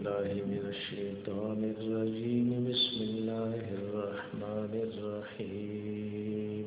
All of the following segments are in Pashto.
بالله من الشيطان الرجيم بسم الله الرحمن الرحيم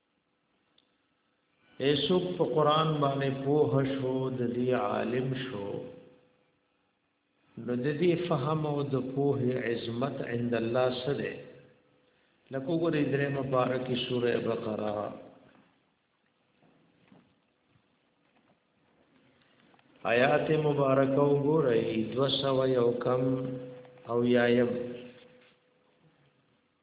ایسوک په قران باندې پوه شو د دې عالم شو نو د دې فهم او د پوه عظمت عند الله سره لکه وګورئ درې مبارکي سوره بقره آیات مبارک او ګورئی دو سو یو کم او یایم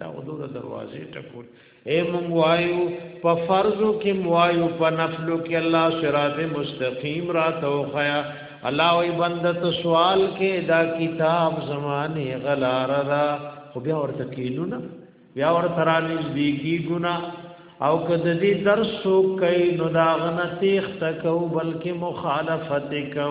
دا غدو د دروازې ټکول اے مونږ وایو په فرضو کې وایو په نفلو کې الله صراط مستقیم را توخیا الله وی بندت سوال کې دا کتاب زمانه غلار را خو بیا ورته کینو نه بیا ورته را نږدې کی ګنا او کده دې درس سو کین نو دا غنتیخ تکو بلکې مخالفت کو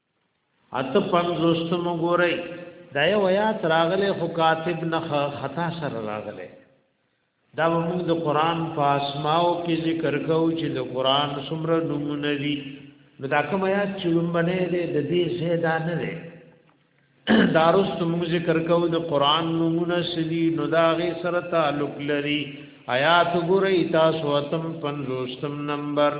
اته پنځوست مو ګورئ دا یو آیات راغله خو کاتب نه خطا سره راغله دا موږ د قران په اسماو کې ذکر کوو چې د قران څومره نمونه دي نو دا کوم آیات چې لومبنه دې د دې زیاده نه ده دا رست موږ ذکر کوو د قران نمونه سدي نو دا غي سره تعلق لري آیات ګورئ تاسو اتم 50 نمبر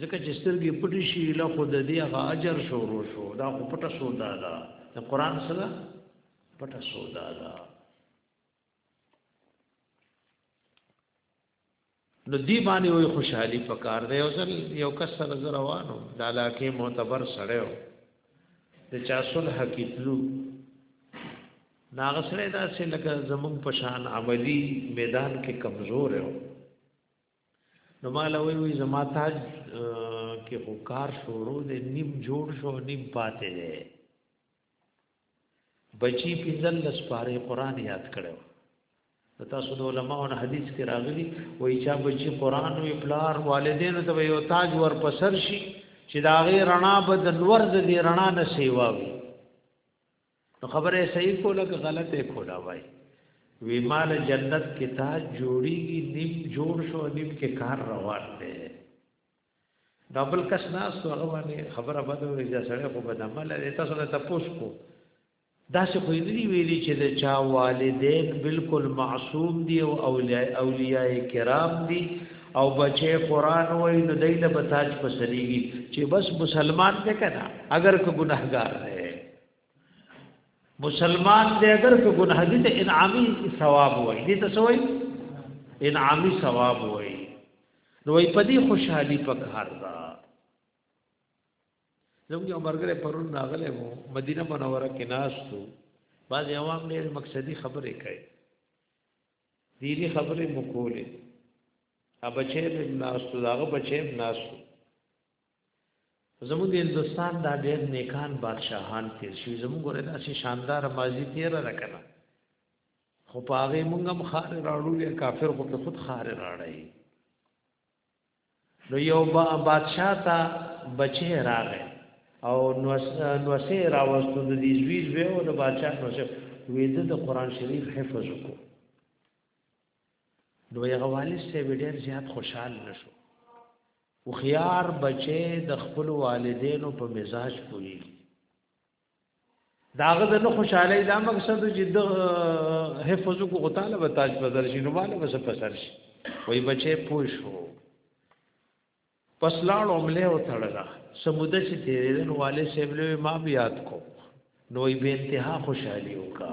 ځکه چې سترګې پټې شي له خود دې هغه اجر شروع شو دا خو پټه سودا ده د قران سره پټه سودا ده نو دی باندې وي خوشحالي پکار دی او سر یو کس سره روانو د علاقې معتبر سره و د چا صلح کیتلو ناغه سره دا چې لکه زمون پشان عملی میدان کې کمزور و نو مال وی وی زما تاج کې خو کار شروع دی نیم جوړ شو نیم پاتې دی بچی پنځل لس پاره قران یاد کړو تاسو د علماو نه حدیث کې راغلي وای چې بچی قران وی پلار والدین ته یو تاج ور پسر شي چې دا غي رڼا بد نور د دې رڼا نه سیوا وي نو خبره صحیح کوله که غلطه کوله وای وی مال جنت کې تا جوړیږي نیم جوړ شو نیم کې کار روان دی ډبل کس ناس تو هغه باندې خبره بده وي چې سړی خو بد عمل لري تاسو ته تاسو کو دا څه خو دې ویلي چې د چا والدین بالکل معصوم دي او اولیاء اولیاء کرام دي او بچي قران وای نو دای له بتاج پسلیږي چې بس مسلمان دې کنا اگر کو ګناهګار دی مسلمان دې اگر کو ګناه دي ته انعامي ثواب وای دې ته سوې انعامي ثواب وای نو وای په دې خوشحالي پکار دا زموږ یو مرګره پرون ناغله مو مدینه منوره کې ناشتو بعض عوام ډېر مقصدی خبرې کوي دینی خبرې مو کولې ا بچې ناشتو داغه بچې ناشتو زموږ د هندوستان دا ډېر نیکان بادشاهان تیر شوي زموږ ګوره داسې شاندار ماضي تیره ده که نه خو په هغې مونږ هم خارې راړو یا کافر خو په خود خارې راړی نو یو با بادشاه ته بچی راغی او نوسې راوستو د دې زوی زوی او د بادشاه نوسې وېده د قران شریف حفظ وکړو نو یې غوالی سه ډېر زیات خوشحال نشو هوښیار بچی د خپل والدینو په مزاج پوهیږي داغه د نه خوشاله دا مقصد چې د حفظ کو غتاله به تاج بدل شي نو مال به پسر شي وای بچي پوښ هو پسلاړ عمله او تړلا سموده چې تیرې نو والي سیبلو ما بیات کو نو به انتها خوشحالي وکا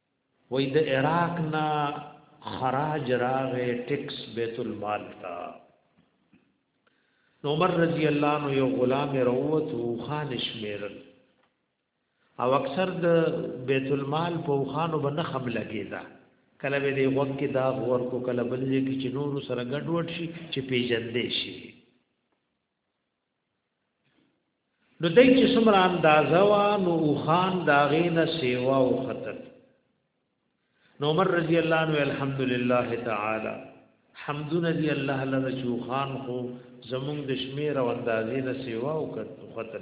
وای د عراق نه خراج راغې ټیکس بیت المال تا نو عمر رضی الله عنه یو غلام روت او خان شمیرل او اکثر د بیت المال په خانو باندې خم لګیدا کله به دی وخت کې دا غور کو کله بلې کې چې نور سره ګډوډ شي چې پیژندې شي نو دای چې څومره اندازه وا نو خان داغې نه سیوا او خطر نو عمر رضی الله عنه الحمدلله تعالی حمدون دی الله لره چې خان خو زمونږ د شمیر او اندازې نه سیوا او خطر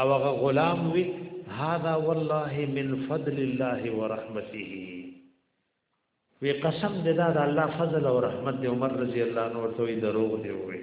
او هغه غلام وی هاذا والله من فضل الله ورحمته وی قسم دې دا د الله فضل او رحمت دې عمر رضی الله عنه ورته دروغ دی وی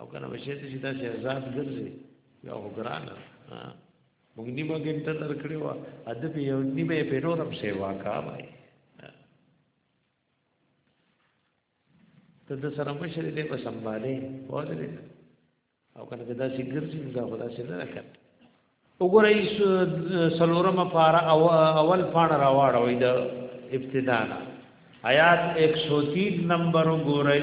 او کنه بچی ته چې تاسو آزاد ګرځي یا وګران موږ نیمه ګنټه درکړې و ادب یو نیمه په نورم سیوا کا وای ته د سره مشر دې په سمباله ودرې او کنه دا چې ګرځي دا خدا سره نه راکړ وګوره ایس سلورم پار او اول پان راواړوي د ابتدا آیات 103 نمبر وګورئ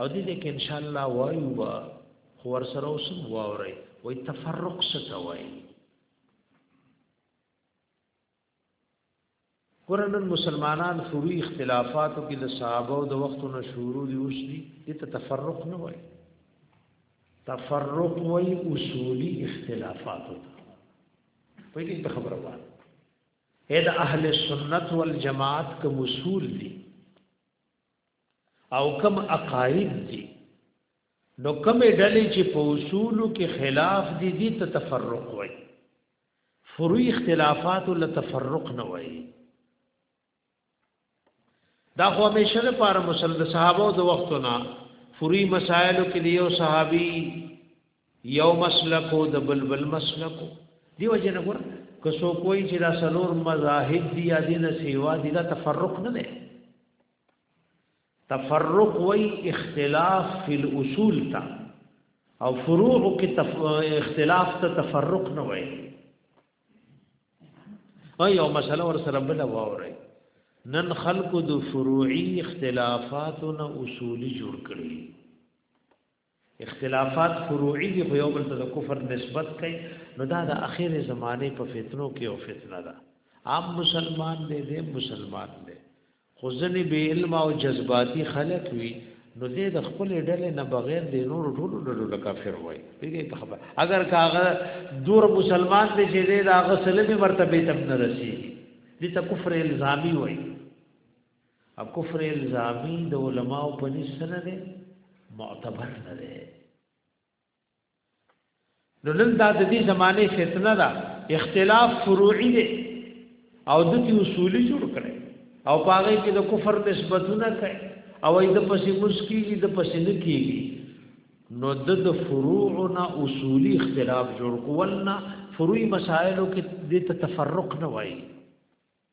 او دې دې کې ان شاء الله وایو با خو ور سره اوس واوري وای تفرق څه ته وای قرآن مسلمانان فروي اختلافاتو کې د صحابه او د وختونو شروع دي اوس دي دې ته تفرق نه وای تفرق وای اصولي اختلافاتو په دې ته خبره وای اې د اهل سنت والجماعت کوم اصول دي او کم عقاید دي نو کم ډلې چې په اصولو کې خلاف دي دي ته تفرق وای فروي اختلافات له تفرق نه وای دا خو همیشه لپاره مسلمان صحابه د وختونه فروي مسائلو کې یو صحابي یو مسلکو د بلبل مسلکو دیو جن ګور که سو کوئی چې دا سلور مذاهب دی یا دین سیوا دی دا تفرق نه دی تفرق وی اختلاف فی الاصول تا او فروع کې تف... اختلاف ته تفرق نه وی او یو مسله ور سره بل ووري نن خلق د فروعي اختلافاتو نه اصولي جوړ کړی اختلافات فروعي دي خو یو بل ته د کفر نسبت کوي نو دا د اخیری زمانه په فتنو کې او فتنه ده عام مسلمان دی دی مسلمان دی خو ځنې به علم او جذباتي خلق وي نو دې د خپل ډلې نه بغیر د نور ټولو ډلو له کافر وای دې په خبر اگر کاغه دور مسلمان دې چې دې دا غسل به مرتبه تم نه رسی دې ته کفر الزامي وای ا کفر الزامی د علماء په نسنه ده معتبر نه ده نو نن دا د دې زمانه فتنه ده اختلاف فروعي ده او د دې اصولي جوړ کړي او پاره کې د کفر نسبتونه کوي او د پسې مسکیږي د پسې نه کیږي نو د د فروعنا اصولی اختلاف جوړ کولنا فروعي مسائلو کې د تفرق نه وایي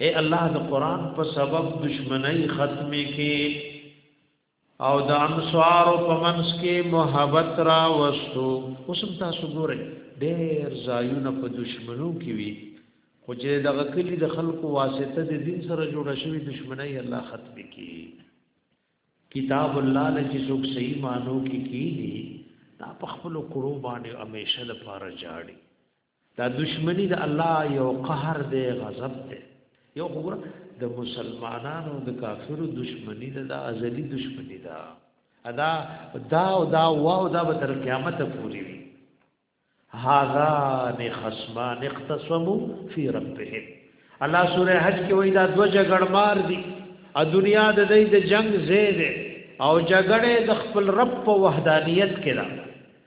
اے الله د قران په سبب دشمنی ختمه کې او د انصار په منس کې محبت را وستو اوسم تاسو ګورئ ډېر زایونه په دشمنو کې وي خو چې دغه کلی د خلکو واسطه د دین سره جوړ شوی دشمنی الله ختم کی کتاب الله لکه څوک صحیح مانو کې کی نه په خپل کړو باندې همیشه لپاره جاړي دا دشمنی د الله یو قهر دی غضب دی یو خبره د مسلمانانو د کافرو دشمنی ده د ازلی دشمنی ده ادا دا او دا واو دا به تر قیامت پوری وي هاذا نه خصمان اختصموا فی ربهم الله سوره حج کې وای دا دو جګړ مار دي ا دنیا د دې د جنگ زید او جګړه د خپل رب په وحدانیت کې ده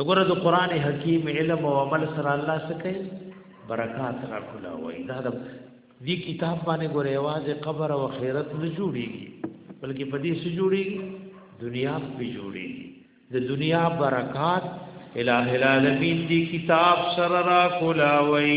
دغه د قران حکیم علم او عمل سره الله سکه برکات را کولا وای دا د دې کتاب باندې ګورې आवाज قبر او خیرت نه جوړیږي بلکې په دې سره جوړیږي دنیا په جوړیږي د دنیا برکات الہ العالمین دی کتاب سره را کولا وای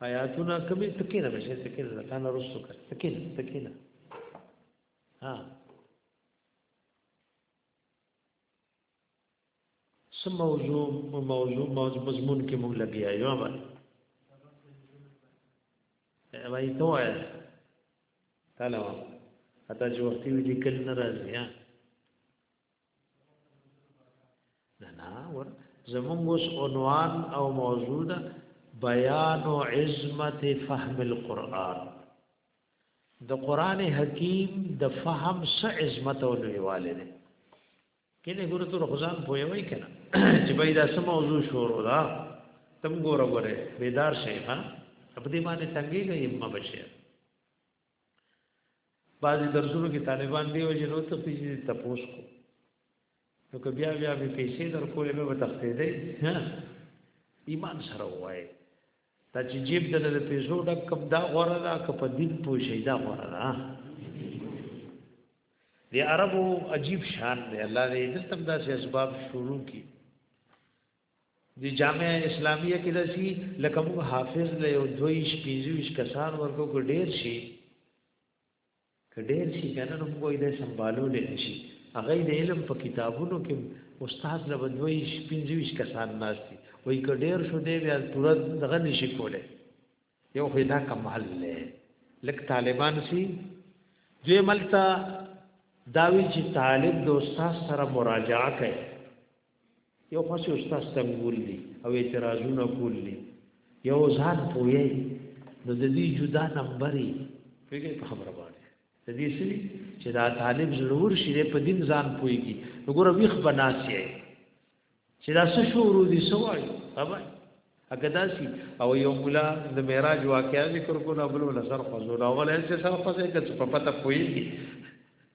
آیاتونه کمی تکینه بشه تکینه لکانه رسو کر تکینه تکینه ها سم موضوع موضوع موضوع مضمون کې موږ لګیا یو عمل وای ته وای تعالی اته چې وختي وی لیکل نه راځي نه نه ور زمونږ اوس عنوان او موضوع ده بیان عظمت فهم القرآن د قران حکیم د فهم س عظمت او لویواله ده کله ګوره ته خدان پوي وای کنه چې بای دا سم موضوع شروع ده تم ګوره ګوره بیدار شي ها په دې باندې څنګه یې مبشه بعضی درسونو کې طالبان دی وجه نو ته پیسې تپوس کو نو که بیا بیا به پیسې در کولې به تختې دی ها ایمان سره وای تا چې جیب د د پیسو ډک کم دا غوړه دا که په دین پوښې دا غوړه دا دی عربو عجیب شان دی الله دې دلته داسې اسباب شروع کی دی جامعه اسلامیه کې دسی لکه موږ حافظ له یو دویش پینځویش کسان ورکو کو ډیر شي کډیر شي کنه نو موږ یې سمبالو لې شي هغه د علم په کتابونو کې استاد له دویش پینځویش کسان ناشتي وای کډیر شو دی بیا ترت دغه نشي کوله یو خدا کمال له لک طالبان سي دوی ملتا داوی چې طالب د استاد سره مراجعه کوي یو خاص استاد څنګه دي او اعتراضونه کول دي یو ځان پوي نو د دې جدا نمبرې فکر په خبره باندې د دې سړي چې دا طالب ضرور شي په دین ځان پويږي وګوره ویخ بناسي چې دا څه شروع دي سوال خبر اګه داسي او یو مولا د معراج واقعا ذکر کو نه بلو لسر خو زو دا ولې چې سره خو څه په پته پويږي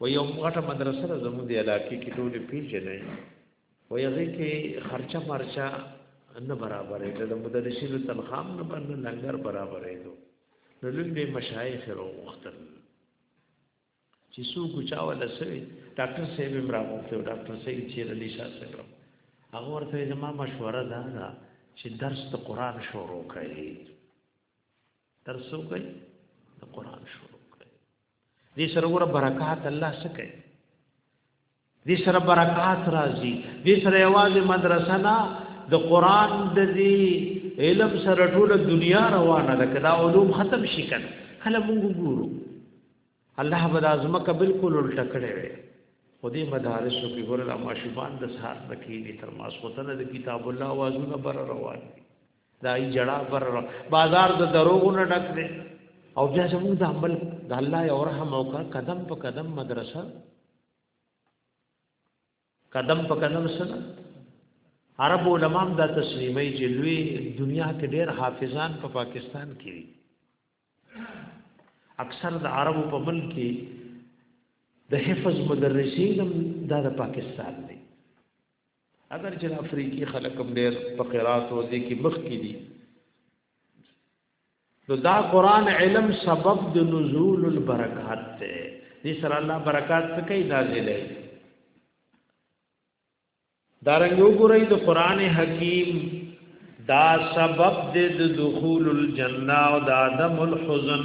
و یو غټه مدرسه ده زموږ د علاقې کې ټول پیژنې و یغه کې خرچه مرچا نه برابرې ده د مدرسینو تنخواه نه باندې لنګر برابرې ده نو لوی به مشایخ وروختل چې څوک چا ولا سوي ډاکټر صاحب امرا وکړو ډاکټر صاحب چې علي شاه صاحب هغه ورته زما مشوره ده چې درس ته قران شروع کړي تر څو کوي د قران شروع کړي دې سره ور برکات الله سکه دې سره برکات راځي دې سره یوازې مدرسه نه د قران د دې علم سره ټول دنیا روانه ده کدا علوم ختم شي کنه کله موږ ګورو الله به د ازمکه بالکل الټه کړې وي خو دې مدارسو کې ګوره د ماشومان د سهار نه کېږي تر ماسخوتنه د کتاب الله وازونه بر روان دي دا ای جړا پر بازار د دروغو نه ډک دی او بیا زموږ د عمل د الله یو رحم او قدم په قدم مدرسه قدم په قدم سره عرب علماء دا تسلیمي چې لوی دنیا کې ډېر حافظان په پا پاکستان کې دي اکثر د عربو په ملک کې د حفظ مدرسین هم دا د پاکستان دي اگر چې افریقي خلک هم ډېر په قرات او دې کې مخ کې دي نو دا قران علم سبب د نزول البرکات ته دې سره الله برکات څه کوي نازلې دارنګ وګورئ د قران حکیم دا سبب د دخول الجنه او د عدم الحزن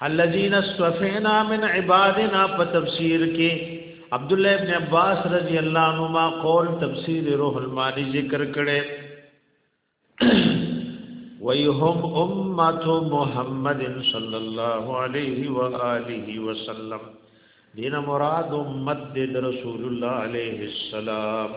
الذين استفعنا من عبادنا په تفسیر کې عبد الله ابن عباس رضی الله عنهما قول تفسیر روح المانی ذکر کړي ويهم امه محمد صلى الله عليه واله وسلم دین مراد امت د رسول الله عليه السلام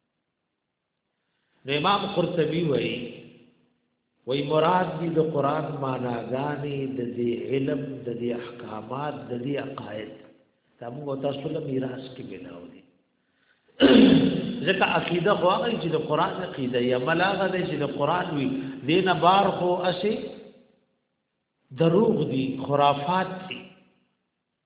نو امام قرطبي وایي وای مراد دې د قران معناګانې د دې علم د دې احکامات د دې عقاید دا موږ تاسو له میراث کې ملاو دي ځکه عقیده خو هغه چې د قران عقیده یا ملاغه دې چې د قران وی دین بار خو اسی دروغ دي خرافات دي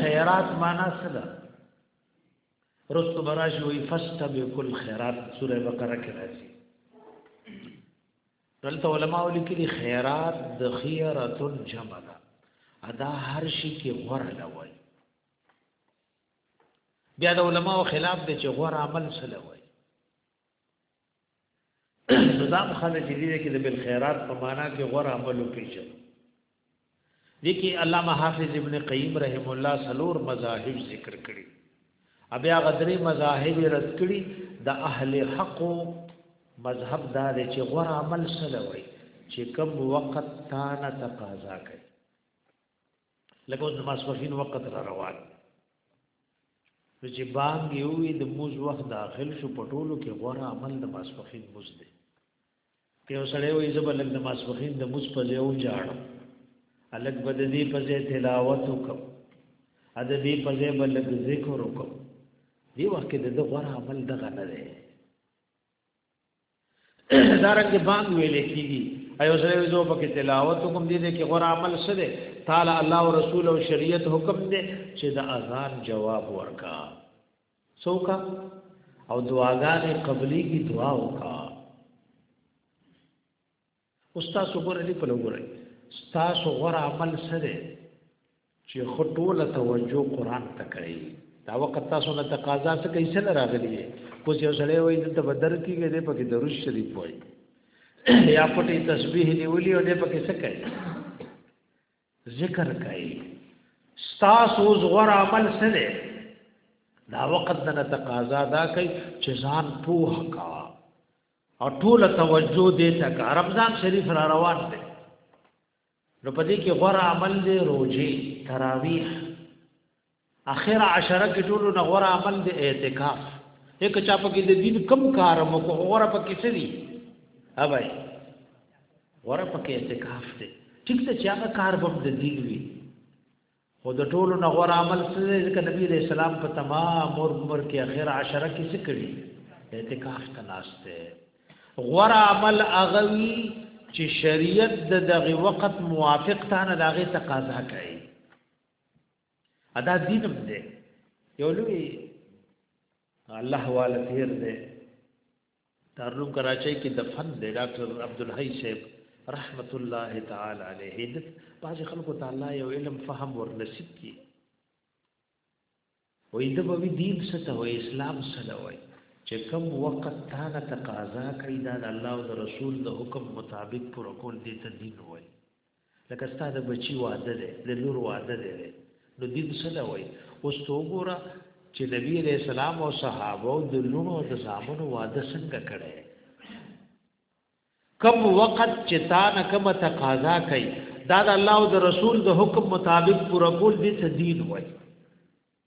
خیرات معنا څه ده رستو براش وی فاستبقوا الخيرات سوره بقره کې راځي دلته علما ولیکلي خیرات د خیرات الجمع ده ادا هر شي کې غره لوي بیا د علما خلاف دي چې غره عمل سره وي نو دا مخاله چې دې کې د بل خیرات په معنا کې غوړ عمل وکړي لیکي علامه حافظ ابن قیم رحم الله سلور مذاهب ذکر کړي بیا غدري مذاهب رد کړي د اهل حق مذهب دا دی چې غوړ عمل سره وي چې کوم وخت تانه تقاضا کوي لکه اوس د ماسپخین وخت را روان نو چې بانګ یو وی د موز وخت داخل شو پټولو کې غوړه عمل د ماسپخین موز دی که یو سړی وایي زه به لږ د ماسپخین د موز په ځای وجاړم الګ به د دې په ځای تلاوت وکړم ا د دې په ځای به لږ ذکر وکړم دې وخت کې د غوړه عمل دغه نه دی دارنګ بانګ ویلې کیږي ایو سره وځو په کې تلاوت کوم دي کې غور عمل څه دي تعالی الله او رسول او شریعت حکم دي چې د اذان جواب ورکا څوکا او دعاګانې قبلي کی دعا وکا استاد وګوره دې په لګورای تاسو غره عمل سره چې خټوله توجه قران ته کوي دا وخت تاسو نه تقاضا څه کوي سره راغلی دی کو چې سره وایي ته بدر کیږي دې پکې درو شریف وایي یا پټي تسبیح دی ولي او دې پکې څه کوي ذکر کوي تاسو غره عمل سره دا وخت نه تقاضا دا کوي چې ځان پوهه کا او ټول توجه دې ته کا رمضان شریف را روان دی نو پدې کې غوړه عمل دې روزي تراویح اخر عشره کې ټول نو غوړه عمل دې اعتکاف یک چا په کې دې دین کم کار مو کو غوړه په کې سړي ها بھائی غوړه په کې اعتکاف دې ټیک ته چې هغه کار به دې دین وي خو د ټولو نه غوړ عمل څه دی ځکه نبی علیہ السلام په تمام عمر عمر کې اخر عشره کې څه کړی اعتکاف ته ناشته غوړ عمل اغوي چې شریعت د دغه وخت موافق ته نه دغه تقاضا کوي ادا دینم دی یو لوی الله والا تیر دی دارالعلوم کراچۍ کې دفن دی ډاکټر عبدالحی صاحب رحمت الله تعالی علیه د باج خلکو تعالی یو علم فهم ور نصیب کی وې د بوی دین ست او اسلام سره وای چې کم وخت تا نه تقاضا کوي دا الله او رسول د حکم مطابق پر کول دي ته دین وای لکه ستا د بچی واده دی د لور واده دی دی نو دین څه دا وای اوس تو ګوره چې نبی علیہ السلام او صحابه او د لونو د زامنو واده څنګه کړي کم وخت چې تا نه کوم تقاضا کوي دا د الله او د رسول د حکم مطابق پوره کول دي څه دین وای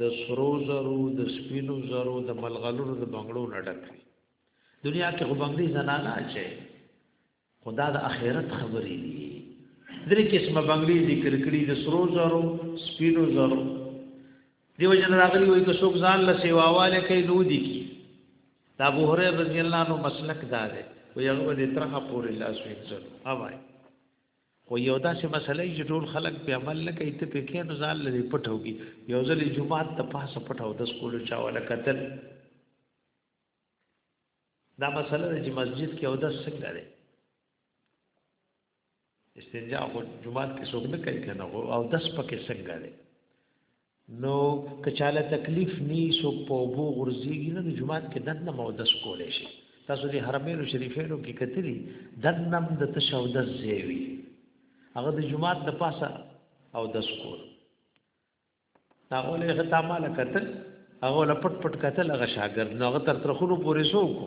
د سرو زرو د سپینو زرو د ملغلرو د بنگلو نه ډک وي دنیا کې خو بنگلي زنانه اچي خدا د اخرت خبرې دي درې قسمه بنگلي ذکر کړي د سرو زرو سپینو زرو دیو جن راغلی وي که څوک ځان له سیواواله کوي نو دي کی دا ابو هريره رضی الله عنه مسلک دا دی وي هغه دې ترخه پورې لاس وینځل اوای خو یو داسې مسله چې ټول خلک په عمل نه کوي ته په کې نو ځان لري پټوږي یو ځل جمعات ته پاسه پټاو د سکول چا ولا قتل دا مسله چې مسجد کې او د څنګه لري استنجا خو جمعات کې څوک نه کوي کنه او د سپکه څنګه لري نو که چاله تکلیف نی سو په بو غرزیږي نو جمعات کې دنه مودس کولې شي تاسو دې حرمینو شریفینو کې کتلی دنم د تشو د زیوی هغه د جمعات د پاسه او د سکول هغه له غتا مال کتل هغه له پټ پټ کتل هغه شاګرد نو هغه تر ترخونو پورې سو کو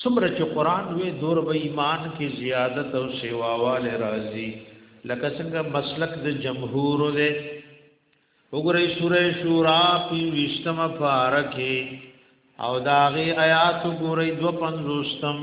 څومره چې قران وې دور به ایمان کې زیادت او سیواواله راځي لکه څنګه مسلک د جمهور دی وګورئ سوره شورا په وشتمه فارکه او داغه آیات وګورئ 250 م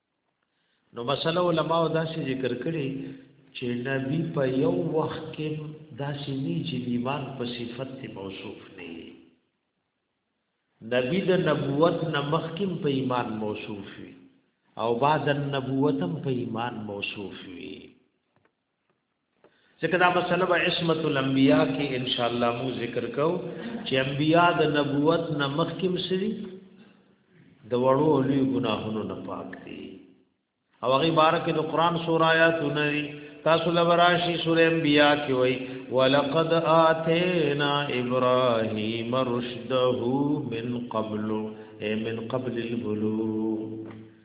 نو مسله علماء دا سي ذکر کړي چې نبی په یو وخت کې دا سي نه چې ایمان په صفت کې موصوف نه نبی د نبوت نمخ کې په ایمان موصوف وي او بعد النبوت په ایمان موصوف وي ځکه دا مسله به عصمت الانبیاء کې ان شاء الله مو ذکر کو چې انبیاء د نبوت نه مخکې مسری د وړو او لوی ګناهونو نه پاک دي او هغه بارک د قران سور آیات نه تاسو لوراشي سورې انبیاء کې وای ولقد اتینا ابراهیم رشده من قبل اي من قبل البلوغ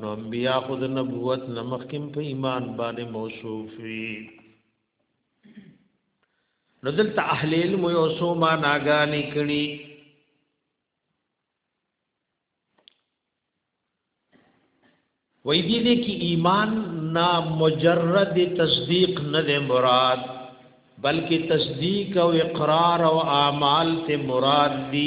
نو انبیاء خود نبوت نمخکم په ایمان باندې موصوف وي نو دلته اهل علم یو سو ما ناګانی کړي وای دي دې کې ایمان نا مجرد تصدیق نه دی مراد بلکې تصدیق او اقرار او اعمال ته مراد دي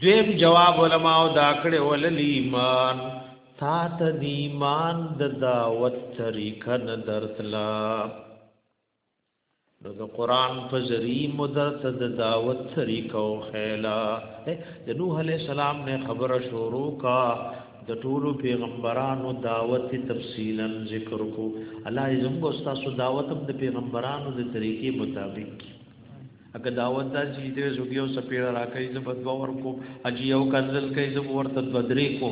دویم جواب علماء دا کړه ولل ایمان تا ته دی ایمان د دعوت طریقه نه درتلا نو د قران په ذریعہ مدرت د دعوت طریقه او خیلا د نوح علی السلام نه خبره شروع کا د ټولو پیغمبرانو دعوت تفصیلا ذکر کو الله زموږ استاد دعوت د پیغمبرانو د طریقې مطابق اګه دعوت دا چې دې زوګ یو سپیړه راکې زه بد باور کو اجي یو کزل کې زه ورته بدرې کو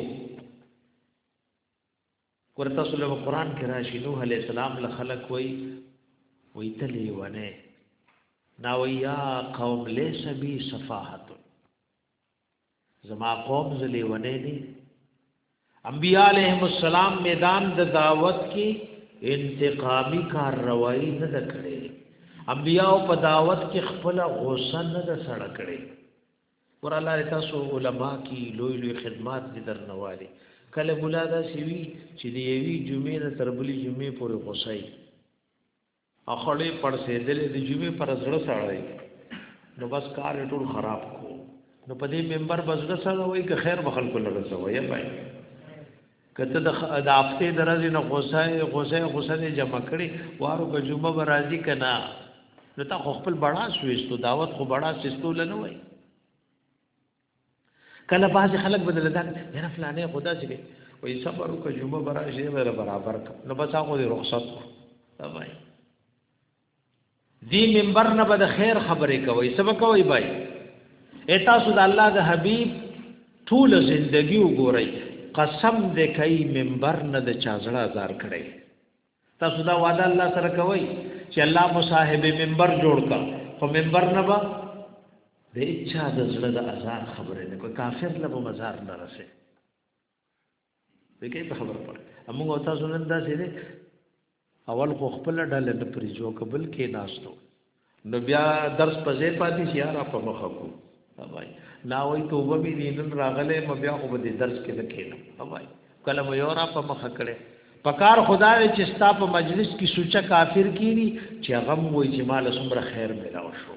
ورته سره قرآن کې راشي نوح عليه السلام له خلق وای وای تلې ونه نا ویا قوم ليس بي صفاحت زما قوم زلیونه دي انبیاء علیهم السلام میدان د دعوت کې انتقامی کارروایی نه د کړې انبیاء په دعوت کې خپل غوسه نه د سړ کړې ور الله تاسو علما کې لوی لوی خدمات دي درنوالي کله مولا دا سیوی چې دی یوی جمعې نه تربلی جمعې پورې غوسه او خړې پړسېدلې د جمعې پر زړه سړی نو بس کار ټول خراب کو نو په دې ممبر بس زړه سره وای که خیر بخل کو لږه سو یا پای کته د د هفته درځي نه غوسه غوسه غوسه نه جمع کړي وارو په جمعه برازي کنا نو تا خپل بڑا سويستو دعوت خو بڑا سستو لنه وای کله بعض خلک بدل دان یاره فلانه خدا چې دی وای صبر وکړه جمعه برا شي به برابر کړ نو بس هغه دې رخصت کړ بای دی منبر نه بد خیر خبرې کوي سبا کوي بای اتا سود الله د حبيب ټول زندگی وګورئ قسم دې کوي منبر نه د چازړه زار کړي تاسو دا وعده الله سره کوي چې الله مصاحب منبر جوړ کا خو منبر نه با د اچا د زړه د ازار خبره نه کو کافر له مزار نه رسې دغه په خبره پر موږ تاسو نن دا سره اول خو خپل ډله نه پریجو قبل کې ناشته نو بیا درس په ځای پاتې شي را په مخه کو اوای نا وای توبه می دینن راغله م بیا خو به درس کې نه کېنم اوای کله مې یو را په مخه کړې پکار خدا دې چې ستا په مجلس کې سوچا کافر کینی چې غم وای چې مال سمره خیر ملاو شو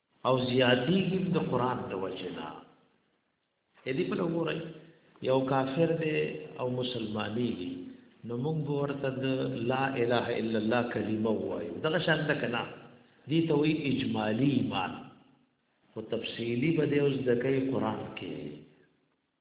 او زیاتیږي د قران د وجنا اې دې په وګورئ یو کافر دی او مسلمانې دي نو موږ ورته د لا اله الا الله کلمه وایو دغه شان ده کنا دي ته وی اجمالی ایمان او تفصیلی به د اوس د کوي قران کې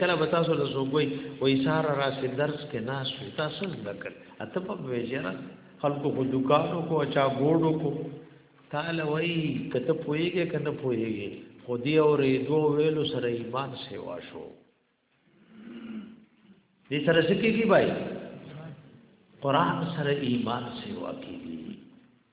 کله به تاسو له زوګوي وې ساره راشي درس کې ناس وي تاسو څنګه کړ اته په ویجره خلکو خو دکانو کو چا ګوډو کو تعالی وای کته پويږي کنه پويږي خو دی اورې دوه ویلو سره ایمان سیوا شو دې سره سکیږي بای قران سره ایمان سیوا کیږي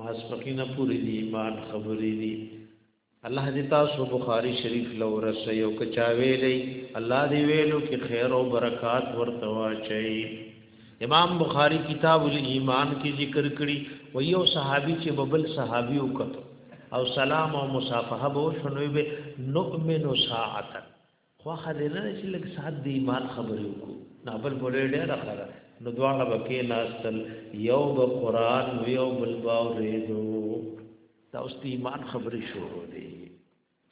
ماسپخینه پوری دی ایمان خبرې دي الله دې تاسو بخاری شریف لو رسې او کچا ویلې الله دې ویلو کې خیر او برکات ورته واچي امام بخاری کتاب الایمان کې ذکر کړی و یو صحابي چې ببل صحابي وکړ او سلام او مصافحه به شنوې به نؤمن ساعتا خو خدای نه چې لږ سات دی ایمان خبرې وکړو نه بل بولې ډېر خره نو دواړه بکې ناستل یو به قران یو بل باو ریدو دا اوس دی ایمان خبرې شروع دي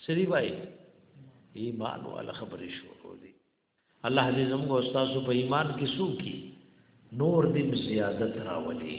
سری بای ایمان والا خبرې شروع دي الله دې زموږ استاد په ایمان کې سو کی نور دې زیادت راولي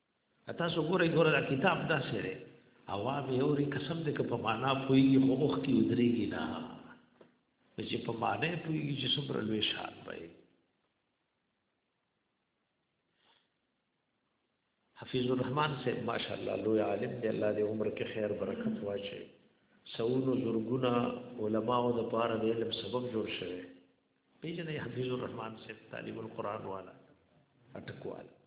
تاسو ګورئ ګوره دا کتاب دا سره عوام یوري قسم دې که په معنا پويږي خو اوخ کې ودرېږي نه چې په معنا پويږي چې څومره لوی شان وي حفیظ الرحمن سے ماشاءالله لوی عالم دی الله دې عمر کې خیر برکت واچي سونو زرګونه علماو د پاره د علم سبب جوړ شوی پیژنې حفیظ الرحمن سے طالب القرآن والا اٹکوالا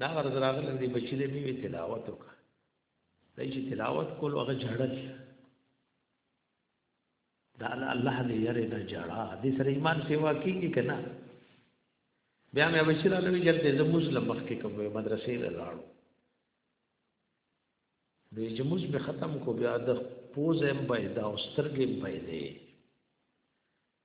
دا غرض راغله دې بچی دې می تلاوت وکړه دای چې تلاوت کول هغه جړل دا الله دې یاره نه جړا دې سره ایمان سیوا کیږي کنه بیا مې بشیر علوی جلته زه مسلم مخ کې کوم مدرسې لاړو نو چې موږ به ختم کو بیا د پوز هم پیدا او سترګې پیدا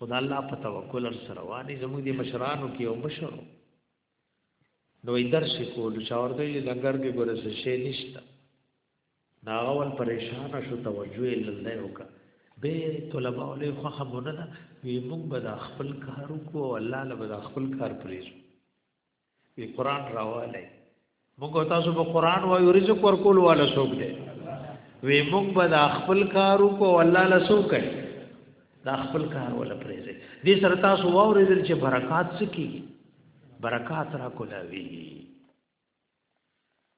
خدا الله په توکل ور سره وانی زموږ د مشرانو کې او مشر نو درس کول چې اورته یې لنګر کې ګوره څه شي نشته ناغول پریشان شو توجه یې لنده وکړه به طلبه ولې خو خبره نه وی موږ به خپل کارو کو او الله له به خپل کار پریږو وی قران راواله موږ تاسو به قران وایو رزق ورکول والا څوک دی وی موږ به د خپل کارو کو الله له څوک کوي د خپل کار ولا پریزه دې سره تاسو واورېدل چې برکات سکی برکات را کولاوی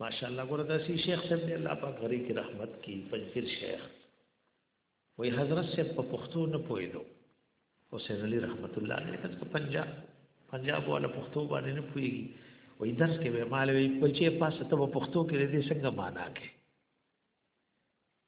ماشاءالله ګور دا سی شیخ صاحب دې الله پاک غری کی رحمت کی پنځیر شیخ وی حضرت صاحب په پښتو نه پویلو حسین علی رحمت الله علیه کله په پنجاب پنجاب ولا پښتو باندې نه پویږي وی درس کې به مال وی په چې پاسه ته په پښتو کې دې څنګه معنا کې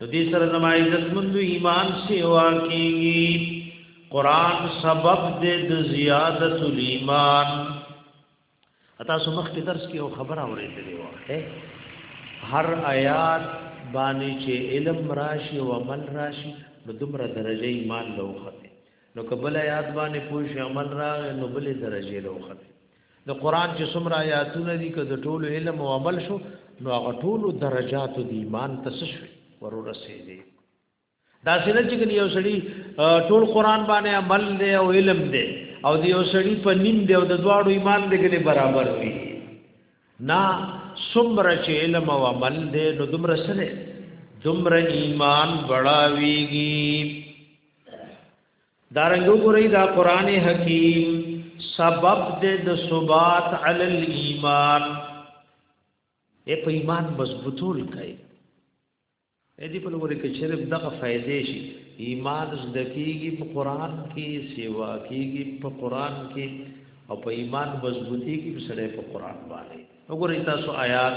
نو دې سره زما عزت مند ایمان سیوا کیږي قران سبب دې د زیادت الایمان اته سو مخ کې درس کې او خبر اورېدلې و هر آیات باندې چې علم راشي او عمل راشي نو دومره درجه ایمان لوخته نو کبل آیات باندې پوښ عمل راغ نو بلې درجه لوخته د قران چې څومره آیاتونه دي که د ټولو علم او عمل شو نو هغه ټولو درجات د ایمان تسش ورورسې دي دا څنګه چې یو سړی ټول قران باندې عمل دی او علم دی او د یو سړی په نیم دی او د دواړو ایمان دی کې برابر وي نا څومره چې علم او عمل دی نو دومره سره دومره ایمان بڑاویږي دارنګ وګورئ دا قران حکیم سبب د د ثبات علی الايمان ای په ایمان مضبوطول کای اې دې په لور کې شرف دغه فائدې شي ایمان زدکیږي په قران کې سیوا کیږي په قران کې او په ایمان مضبوطی کې سره په قران باندې وګورئ تاسو آیات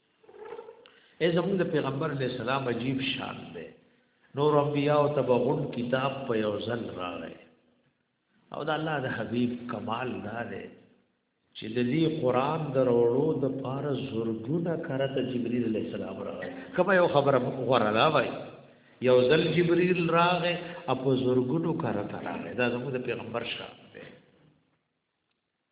ای زموږ د پیغمبر علی السلام عجیب شان دی نور انبیاء او تبغون کتاب په یو ځل راغی او د الله د حبیب کمال دا دی چې د دې قران درولو د پار زورګونه کرت جبرئیل علی السلام راغی کما یو خبره غره لا وای یو ځل جبرئیل راغی اپ زورګونو کرت راغی دا زموږ د پیغمبر شان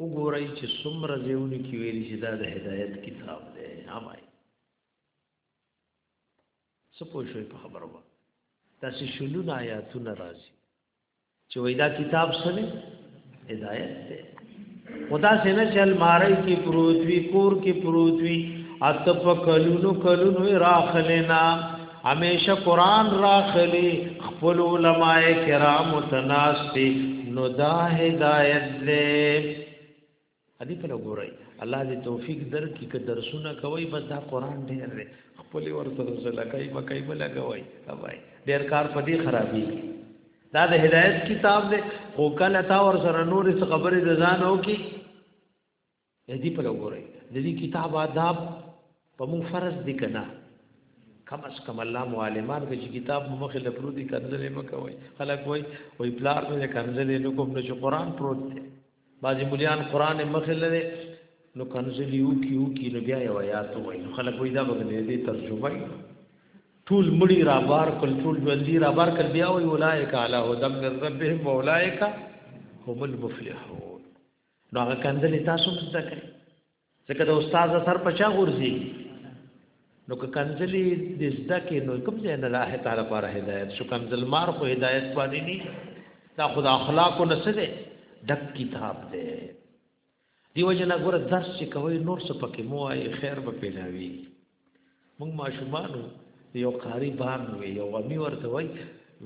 وګورئ چې څومره ځایونه کې ویلي چې دا د هدایت کتاب دی هم وایي څه پوه شوي په خبره به داسې شلونه آیاتونه راځي چې وایي دا کتاب څه دی هدایت دی خو داسې نه چې المارۍ کې پروت وي کور کې پروت وي اته په کلونو کلونو یې راخلی نه همیشه قران راخلی خپل علماء کرام تناستی نو دا هدایت دې ادي په لګورای الله دې توفیق درکې ک درسونه کوي بس دا قران ډېر دی خپل ورته زلکای مکای بلګوي اوای ډېر کار پدی خرابي دا د هدایت کتاب دی خو کله تا ور سره نور څه خبره د ځان او کی د دې په لګورې د دې کتاب آداب په مون فرض دي کنه کم اس کم الله معلمان کې چې کتاب مخ له پروتي کنځلې مکوي خلک وای وای پلار مې کنځلې نو کوم چې قران پروت دی بعضی مليان قران مخ له نو کنځلې یو کیو کی نو بیا یو آیات وای خلک وای دا بغنې دې ترجمه ټول مړي را بار کل ټول ژوندۍ را بار کل بیا وی اولائک علی هدم من ربهم اولائک هم المفلحون نو هغه کندلې تاسو هم زده کړئ ځکه د استاد اثر په چا غورځي نو که کنځلې د زده کې نو کوم ځای نه الله تعالی لپاره هدایت شو کنځل مار خو هدایت باندې نه دا خدا اخلاق نه څه دی دک کتاب دی دیو جنا ګور درس چې کوي نور څه پکې مو آی خیر به پیلاوي موږ ماشومانو یو قاری بان وی یو غمی ورته وای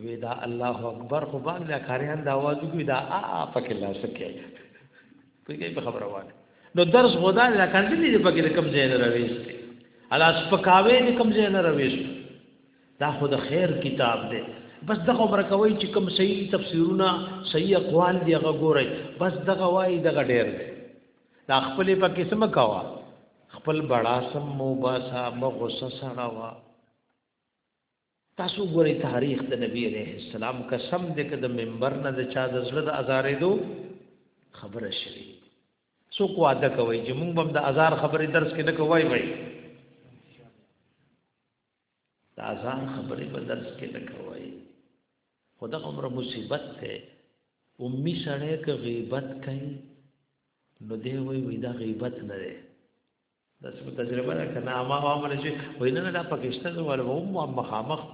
وی دا الله اکبر خو بان لا قاریان دا आवाज کوي دا ا ا پکې لا سکه په دې په خبره وانه نو درس غدا لا کاندلې دې پکې کم ځای نه راويست الا سپکاوي دې کم ځای نه راويست دا خو د خیر کتاب دی بس دغه عمر کوي چې کم صحیح تفسیرونه صحیح اقوال دی هغه ګوري بس دغه وای دغه ډېر دی دا خپل په قسم کوا خپل بڑا سم مو باسا مغصه سره وا تاسو ګورئ تاریخ د نبی عليه السلام قسم دې کده منبر نه د چا د زړه د ازارې دو خبره شي سو کو ادا کوي چې موږ هم د ازار خبرې درس کې نه کوي وای د اذان خبرې په درس کې نه کوي خو دا عمر مصیبت ته امي سړی که غیبت کوي نو دی وای وای دا غیبت نه دی دا څه تجربه ده کنه ما عمر چې وای نه دا پاکستان ول و مو مخامخ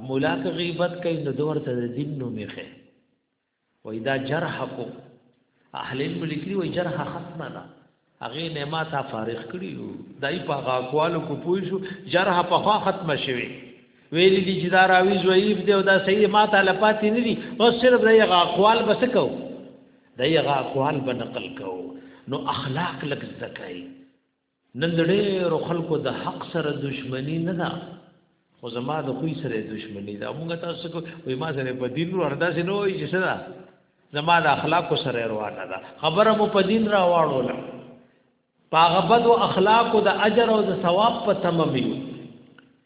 امولا که غیبت کوي نو دور ته دین نو میخه وای دا جرح کو اهل علم لیکلی وای جرح ختمه ده هغه نه ما تا فارغ کړیو دای په غاکوالو کو پوي شو جرح په خوا ختمه شوی ویل دي چې دا راوی ضعیف دی او دا صحیح ما ته لپاتې نه دي او صرف دای غاکوال بس کو دای غاکوال به نقل کو نو اخلاق لک زکای نن د ډېرو خلکو د حق سره دښمنی نه ده خو زما د خوې سره دښمنی ده موږ تاسو کو وې ما سره په دین ورو ارداس نه وای چې سره زما د اخلاق سره روانه ده خبره مو په دین را واړوله پاغه بد او اخلاق د اجر او د ثواب په تمامي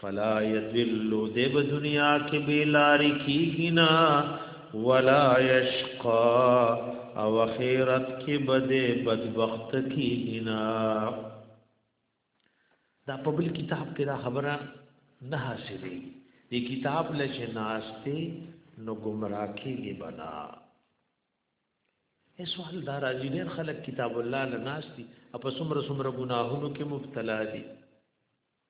فلا یذل دی به دنیا کې بې لارې کېږي نه ولا یشقا او خیرت کې به دی بدبخت کېږي نه دا په بل کتاب کې دا خبره نه حاصلې دی کتاب لچ ناشته نو گمراه کېږي بنا ای سوال دا راځي ډېر خلک کتاب الله لناشتي اپ سمره سمره ګناهونو کې مبتلا دي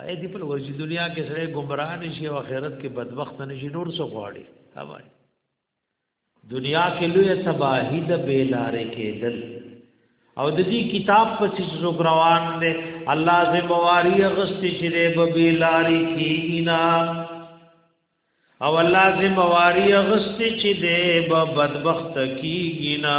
اې دې په ورځې دنیا کې سره گمراه نشي او آخرت کې بدبخت نشي نور څه غواړي اوبای دنیا کې لوی تباہی د بیلارې کېدل او د دې کتاب په څیر څوک روان دی الله زمواري غستې چې دې به بیلارې کینا او الله زمواري غستې چې دې به بدبخت کینا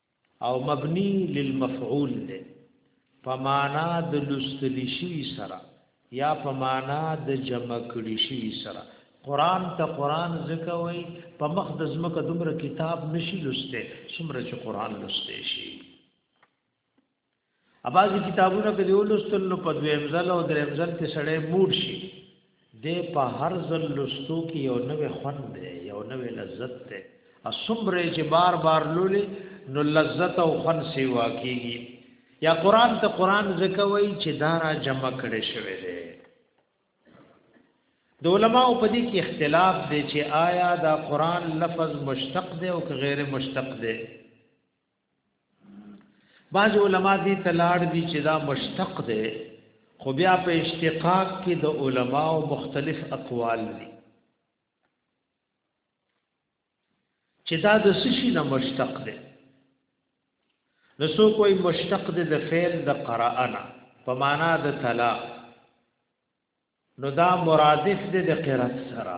او مبنی للمفعول ده په معنا د لستل شي سره یا په معنا د جمع کړي شي سره قران ته قران ځکه وای په مخ د زمکه دومره کتاب نشي لسته څومره چې قران لسته شي اباځي کتابونه کې دی ولستل نو په دویم ځل او دریم ځل کې سړی موډ شي د په هر ځل لستو کې یو نوې خوند دی یو نوې لذت دی اسمره چې بار بار لولې نو لذت او خوند سی واقعي یا قران ته قران زکه وای چې دارا جمع کړي شوی دی د علماء په دې کې اختلاف دی چې آیا دا قران لفظ مشتق دی او غیر مشتق دی بعض علما دي تلاړ دي چې دا مشتق ده خو بیا په اشتقاق کې د علماو مختلف اقوال دي چې دا د سشي نه مشتق ده نو سو کوئی مشتق ده د فعل د قراءنا په معنا د تلا نو دا مرادف ده د قرات سره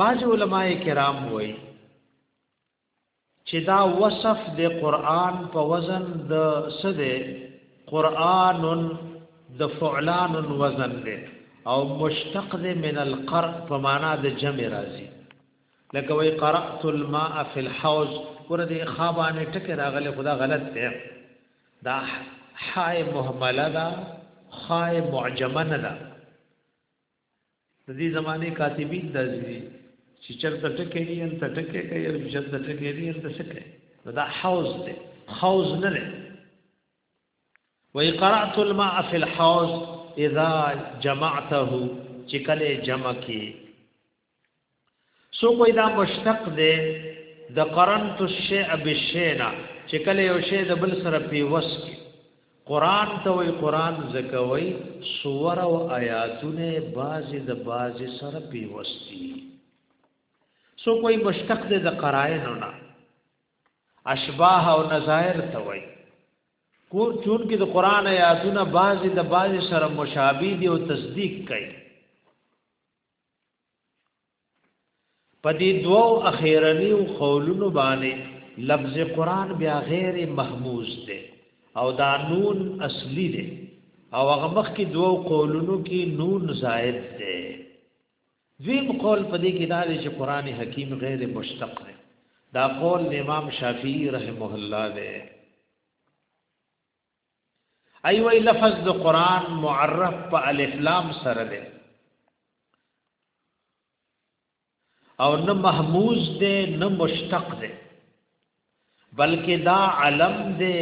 بعض علما کرام وایي چې دا وصف د قران په وزن د سده قران د فعلان وزن دی او مشتق دی من القرء په معنا د جمع راځي لکه وی قرات الماء فی الحوض ور دې خابانه ټکه راغله خدا غلط دی دا حای مهمله دا خای معجمه نه ده د دې زمانه کاتبین داسې دي چې چرته ټکې نه ان ته ټکې کوي او چرته ټکې نه ان ته څه کوي دا حوز دی حوز نه دی وای قرات الماء فی الحوز اذا جمعته چې کله جمع کې سو کوئی دا مشتق دی د قرنت الشیء بالشینا چې کله یو شی د بل سره پیوس کی قران ته وی قران زکوي سور او آیاتونه بعضی د بعضی سره پیوستی سو کوئی مشتق دی د قرائن نه اشباه او نظائر ته وی کو چون کې د قران آیاتونه بعضی د بعضی سره مشابه دي او تصدیق کوي په دې دوو اخیرنیو قولونو باندې لفظ قران بیا غیر محموز دی او دا نون اصلي دی او هغه مخ کې دوو قولونو کې نون زائد دی دویم قول په دې کې دا دی چې قران حکیم غیر مشتق دی دا قول امام شافعی رحمه الله دی ای وای لفظ د قران معرف په الف لام سره دی او نه محموز دی نه مشتق دی بلکې دا علم دی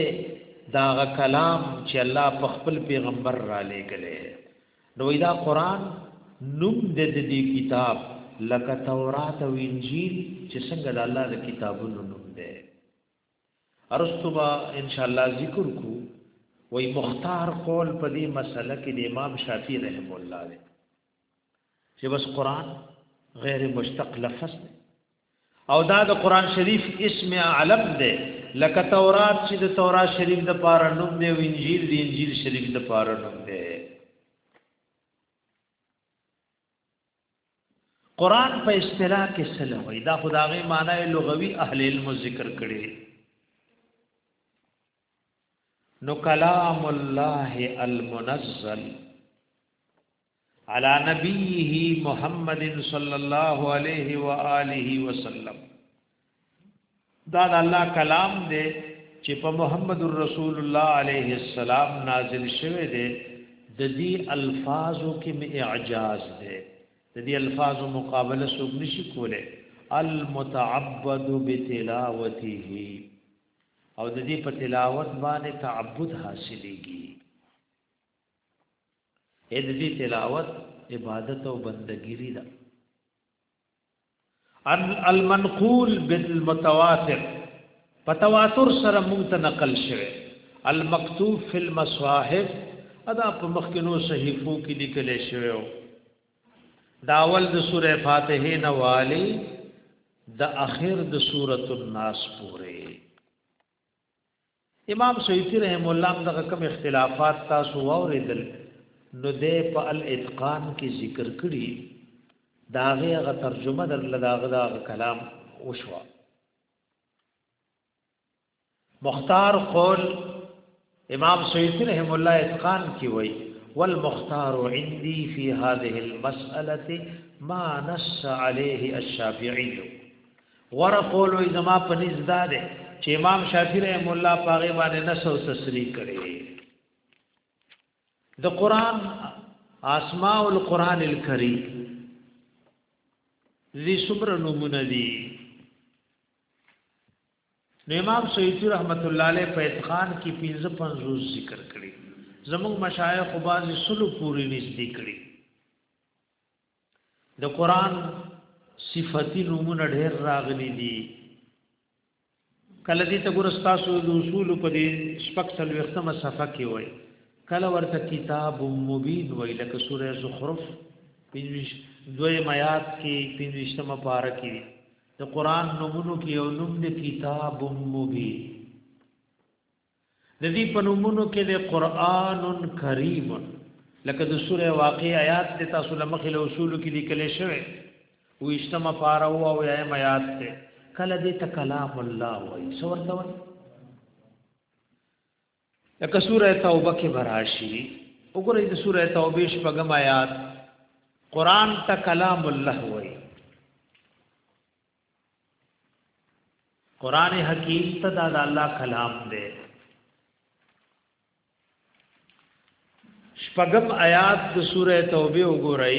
دا غ کلام چې الله په خپل پیغمبر را لېګلې نو دا قران نوم دې دې کتاب لکه تورات او انجیل چې څنګه د الله د کتابونو نوم دی ارستو به ان شاء الله ذکر کو وای مختار قول په دې مسله کې د امام شافعي رحم الله دی چې بس قران غیر مشتق لفظ دی او دا د قران شریف اسم علم دی لکه تورات چې د تورات شریف د پاره نوم دی او انجیل دی انجیل شریف د پاره نوم دی قران په اصطلاح کې سره وي دا خداغه معنی لغوي اهل علم ذکر کړي نو کلام الله المنزل على نبيه محمد صلى الله عليه واله وسلم دا د الله کلام دی چې په محمد رسول الله عليه السلام نازل شوه دی د دې الفاظو کې می اعجاز دی د دې الفاظو مقابله څوک نشي کوله المتعبد بتلاوته او د دې په تلاوت باندې تعبد حاصلېږي اې د دې تلاوت عبادت او بندګيري ده ان المنقول بالمتواتر پتواتر سره مونږ ته نقل شوه المکتوب فی المصاحف ادا په مخکینو صحیفو کې لیکل شوی داول د سوره فاتحه نه والی د اخر د سوره الناس پورې امام سیوطی رحم الله هم دغه کم اختلافات تاسو واوریدل نو د په الاتقان کې ذکر کړي داغه غ ترجمه در لداغه دا کلام وشو مختار قول امام سیوطی رحم الله اتقان کی وای والمختار عندي في هذه المسأله ما نص عليه الشافعي ورقول زما پنځ داده چې امام شافعی رحم الله پاغه باندې نسو تصریح کړي د قران اسماء القران الکریم ذی صبر نمونه دی نو امام سیوطی رحمت الله علیه په اتقان کې 55 ذکر کړي زموږ مشایخ باز سلو پوری نږدې کړي د قران صفاتی نمونه ډېر راغلي دي کله دې ته ګور تاسو د اصول په دې شپږ سل وختمه صفه کې وای کله ورته کتاب مبین وای لکه سوره زخرف پنځه دوی میات کې پنځه مبارکې د قران نومونو کې یو نوم د کتاب مبین د دې په نومونو کې د قران کریم لکه د سوره واقع آیات ته تاسو لمخې له اصول کې لیکل شوی او اجتماع پاره او او ایم آیات ته کله دې ته کلام الله وایي څورته وایي لکه سوره توبه کې براشي وګورئ د سوره توبه شپږم آیات قران ته کلام الله وایي قران حکیم ته دا د الله کلام دی شپږم آیات د سوره توبه وګورئ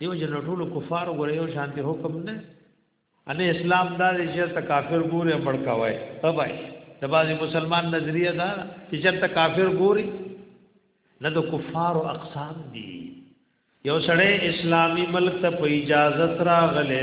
دیو جن ټول کفار غره یو شانته حکم نه ان اسلام دا چې ته کافر ګوره مړکوي تبای د بازي مسلمان نظریه دا چې ته کافر ګوري نه د کفار او اقسام دي یو سړی اسلامی ملک ته په اجازه سره غلې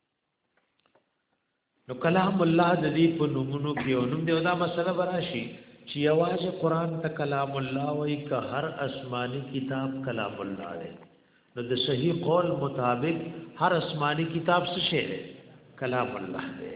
نو کلام الله د دې په نومونو کې او نوم دی دا مسله براشي چې یوازې قران ته کلام الله وایي که هر آسماني کتاب کلام الله دی نو د صحیح قول مطابق هر آسماني کتاب څه شی دی کلام الله دی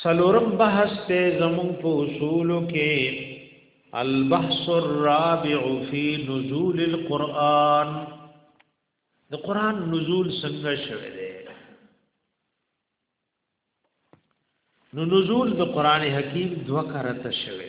څلورم بحث ته زمون په اصول کې البحث الرابع فی نزول القرآن د قرآن نزول څنګه شوه دی نو نزول د قرآن حکیم دو کرته شوه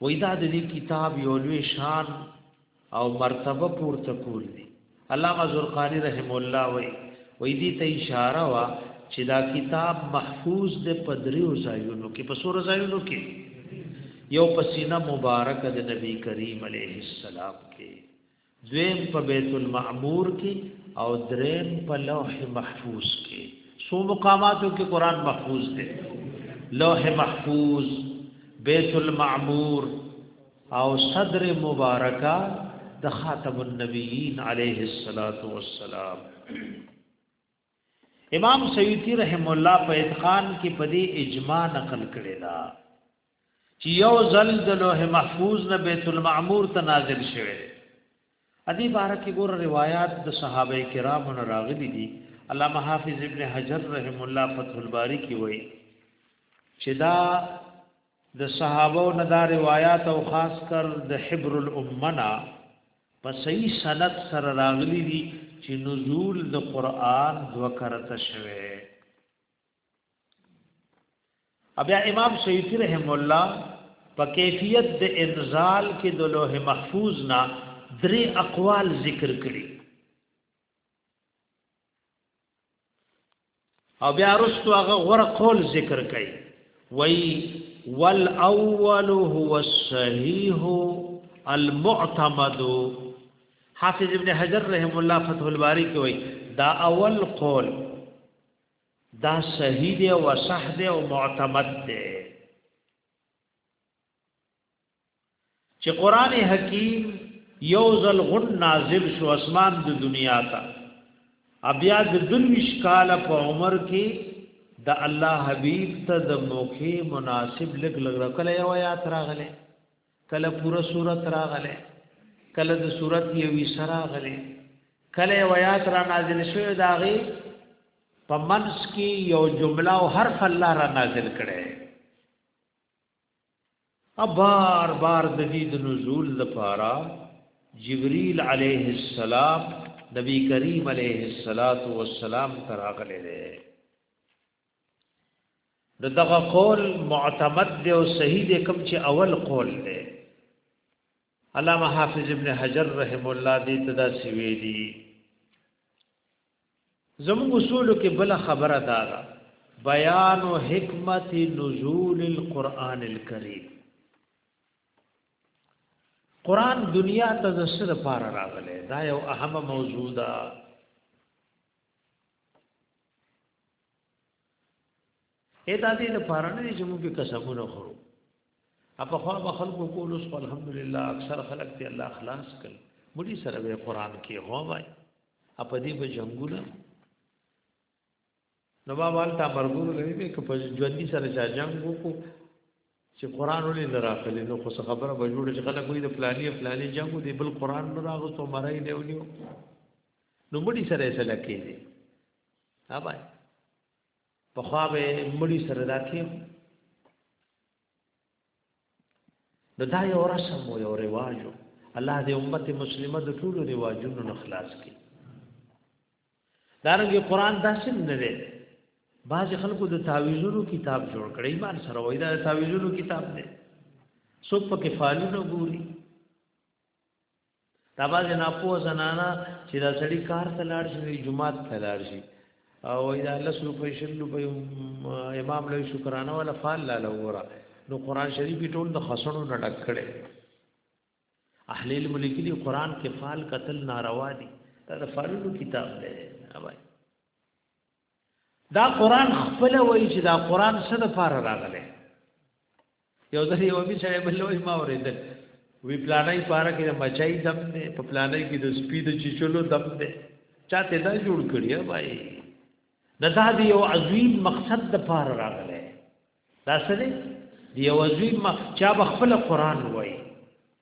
وای دا د دې کتاب یو لوی شان او مرتبه پورته کول دي علامه زرقانی رحم الله وای وای دې ته اشاره وا چې دا کتاب محفوظ د پدریو ځایونو کې په سور ځایونو کې یو پسینه مبارک د نبی کریم علیه السلام کې دویم په بیت المعمور کې او دریم په لوح محفوظ کې سو مقاماتو کې قران محفوظ دی لوح محفوظ بیت المعمور او صدر مبارکا د خاتم النبیین علیه الصلاۃ والسلام امام سیوطی رحم الله په اتقان کې په دې اجماع نقل کړی دا چې یو ځل د لوح محفوظ نه بیت المعمور ته نازل شوی ادي بارکه ګور روایت د صحابه کرامو نه راغلي دي علامه حافظ ابن حجر رحم الله فتح الباری کې وایي چې دا د صحابو نه دا روایات او خاص کر د حبر الامه نه په صحیح سند سره راغلي دي چې نزول د قران دو کرته شوه بیا امام سیوطی رحم الله په کیفیت د انزال کې د لوح محفوظ نه درې اقوال ذکر کړي او بیا رستو هغه غره قول ذکر کوي وای والاول هو الصحيح المعتمد حافظ ابن حجر رحم الله فتح الباری کې وای دا اول قول دا صحیح دی او صح دی او معتمد دی چې قران حکیم یو ځل غن نازل شو اسمان د دنیا ته بیا د درویش کال په عمر کې د الله حبیب ته د موخه مناسب لګ لګ کله یو آیات راغله کله پوره سورۃ راغله کله د سورۃ یوې سره غله کله یو آیات را نازل شوی داغه په منس کې یو جمله او حرف الله را نازل کړي بار بار د دې د نزول لپاره جبريل عليه السلام نبی کریم علیه الصلاۃ والسلام تراغله ده د دغه قول معتمد دی او صحیح دی کوم چې اول قول دی علامه حافظ ابن حجر رحم الله دې ته دا سی ویلي زموږ اصول کې بل خبره دا ده بیان و حکمت نزول القرآن الكریم قرآن دنیا ته د سر پار راغلی دا یو اهمه موضوع ده اې دا دې لپاره نه چې موږ قسمونه خورو اپا خوا به خلکو کول اوس الحمدلله اکثر خلک ته الله خلاص کړ مړي سره به قران کې هو وای اپا دې به جنگونه نو ما وال تا مرګور غوي به که په ژوندۍ سره چا جنگ وکړو چې قران ولې نه راغلی نو خو خبره به جوړه چې خلک وي د فلاني فلاني جنگ دی بل قران نه راغوتو مرای نه ونیو نو مړي سره سره کېږي ها بھائی په خوا به مړی سره راکې نو دا یو رسم او یو رواجو الله دې امت مسلمه د ټولو رواجونو نه خلاص کړي دارنګه قران داسې نه دی بعض خلکو د تعویذونو کتاب جوړ کړی ایمان سره وای دا تعویذونو کتاب دی څوک پکې فالونه ګوري دا باز نه پوه زنانا چې دا سړی کار ته لاړ شي جمعات ته لاړ شي او دا لس روپۍ شل روپۍ امام له شکرانه ولا فال لا لورا نو قران شریف ټول د خسنو نه ډک کړي اهل الملک دی قران کې فال قتل ناروا دي دا د فالو کتاب دی اوبای دا قران خپل وایي چې دا قران څه د پاره راغلی یو ځل یو می سره بل وایي ما اورېدل وی پلانای پاره کې د مچای دم دی په پلانای کې د سپی د چیچلو دم دی چاته دا جوړ کړی وای دا دا دی یو عظیم مقصد د پاره راغلی دا څه دی دی یو عظیم چا بخپل قران وایي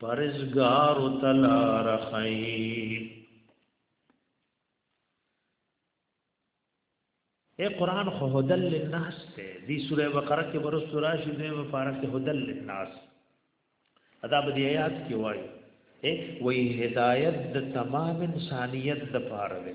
پرزګار ته لار خي اے قران خو هدل للناس ته دی سوره بقره کې ورو سوره شې دې مبارک کې هدل للناس ادا به دی آیات کې وای اے وې هدایت د تمام انسانیت د پاره ده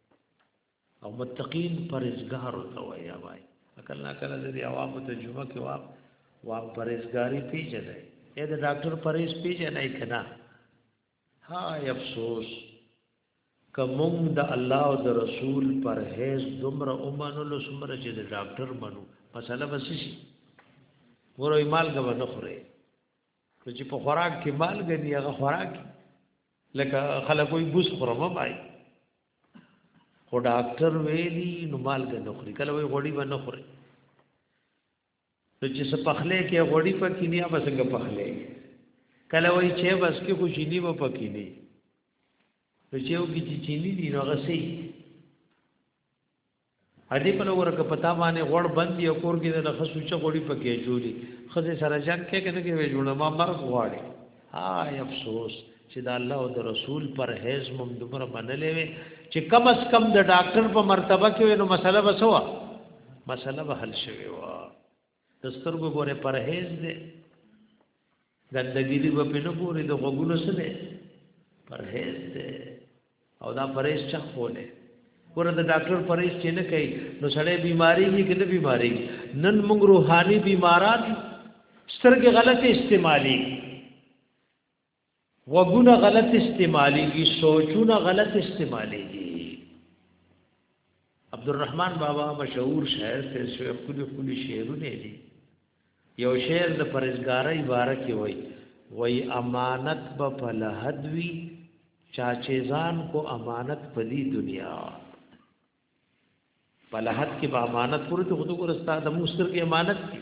او متقین پرهیزګارو ته وایي وایي اکل نه کله د عوامو ته جمعه کې وا وا پرهیزګاری پیژنې اې د ډاکټر پرهیز پیژنې کنا ها افسوس کوم د الله او د رسول پرهیز دومره اومنو له سمره چې د ډاکټر منو مسله بس شي ورو مالګه ونه خوري چې په خوراک کې مالګه دی هغه خوراک لکه خلک وي بوس خورم بای خو ډاکټر ویلی نو مالګه نه خوري کله وي غوړي به نه خوري نو چې څه پخلې کې غوړي پکې نه به څنګه پخلې کله وي چې بس کې خو چینی به پکې نه نو چې یو کې چینی دی نو غسي ادي په لور کې پتا باندې غوړ بندي او کور کې د خسو چې غوړي پکې جوړي خزه سره جنگ کې کنه کې وې جوړه ما مرګ غواړي آی افسوس چې دا الله او د رسول پر هیز مم دومره منلې وي چې کم از کم د ډاکټر په مرتبه کې نو مسله بسوا مسله به حل شوی و د سترګو ګوره پرهیز دی ګندګی دی په نه ګوره د غوګونو سره پرهیز دی او دا پرهیز چا خوله ګوره د ډاکټر پرهیز چې نه کوي نو سړی بیماری کی کنه بیماری نن موږ روحاني بیماران سترګې غلطه استعمالي غوګونه غلط استعماليږي سوچونه غلط استعماليږي عبدالرحمن بابا مشهور شاعر ته شوی خپل خپل شعرونه دي یو شعر د پرزګارۍ باره کې وای وای امانت به په لحد وی چاچې ځان کو امانت په دې دنیا په لحد کې به امانت پورې ته خود ګورستا د مستر کې امانت دي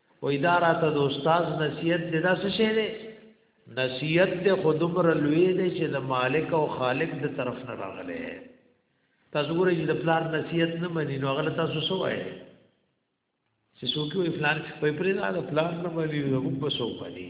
وای دا راته د استاد نصیحت دی دا څه شی دی نصیحت ته خودمر لوی دی چې د مالک او خالق د طرف نه راغلی تاسو ګورئ چې د پلار نصیحت نه مني نو هغه تاسو څه وایي چې څوک وي پلان په پرې نه د پلان نه مني نو موږ به څه وایي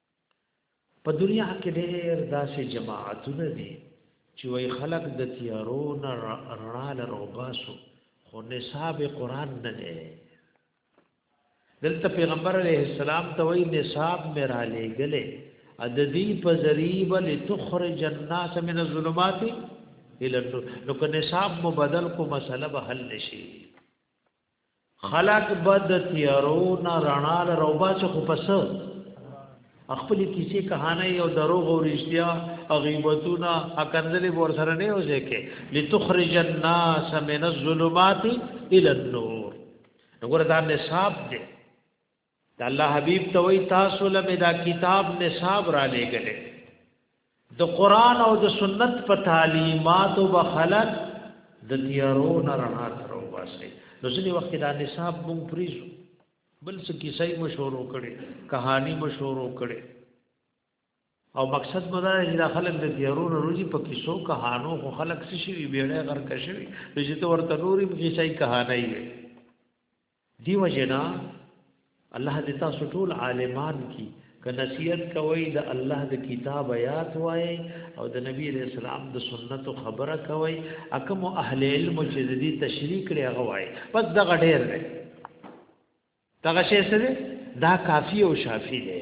په دنیا کې ډېر داسې جماعتونه دي چې وای خلق د تیارو نه رڼا لرو باسو خو نصاب قران نه دی دلته پیغمبر علیه السلام ته وای نصاب مې را لېګلې اددی په ذریب لتخرج الناس من الظلمات الى النور نو که نصاب مبدل کو مسله به حل نشي خلق بد تیارو نه رڼا لرو باسه خو پس خپل کیسې کہانه او دروغ او رښتیا غیبتونه اکندلې ور سره نه وځي کې لتخرج الناس من الظلمات الى النور وګوره دا نصاب دی د الله حبیب ته وی تاسو له دا کتاب نصاب را لېګلې د قران او د سنت په تعلیمات او بخلت د تیارو نه رڼا تر واسه نو ځینې وخت دا نصاب مونږ پریزو بل څه کیسې مشورو کړي کہانی مشورو کړي او مقصد مدا دا خلک د تیارو نه روزي په کیسو کہانو خو خلک څه شي بیړې غر کشوي چې ته ورته نوري کیسې کہانی وي دیو جنا الله دې تاسو ټول عالمان کی که نصیحت کوي د الله د کتاب آیات وای او د نبی رسول الله د سنت خبره کوي اکم اهل علم چې دې تشریح کړي هغه وای بس دغه ډیر دی دغه شی سره دا کافی او شافی دی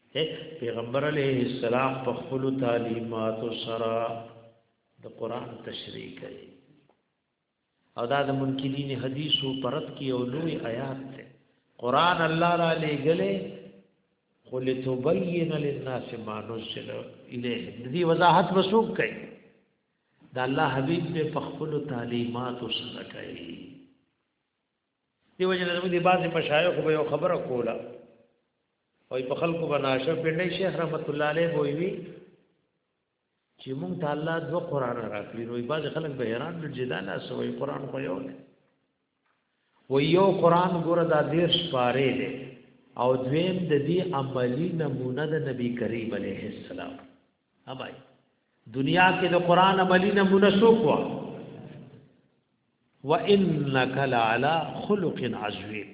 اې پیغمبر علیه السلام په خپل تعلیمات سره د قران تشریح کړي او دا د منکرین حدیثو پرد کې یو لوی آیات ده قران الله را لېګلې خو لتبین للناس ما نزل الیه دې وضاحت وسوب کړي دا الله حبیب په خپل تعلیمات سره کوي دی وجه نه زموږ بعضی مشایخ به یو خبره کوله او په خلکو بناشه پندای شیخ رحمت الله علیه وی وی چې مونږ ته الله دو قران راکړي نو بعضی خلک به حیران دي چې دا نه سوې قران خو یو نه و یو قران ګوره دا دیر شپاره دی او دویم د دې عملی نمونه د نبی کریم علیه السلام ابای دنیا کې د قران عملی نمونه څوک وا وانک لعلى خلق عظیم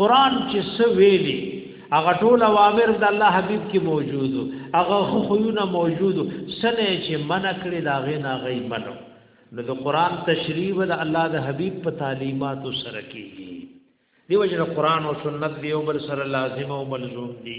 قران چې څه ویلي هغه ټول اوامر د الله حبیب کې موجود هغه خوونه موجود سنه چې من کړی دا غي نه غي منو نو د قران تشریح د الله د حبیب په تعلیمات سره کیږي دیو جن قران او سنت دیو بل سره لازم او ملزوم دي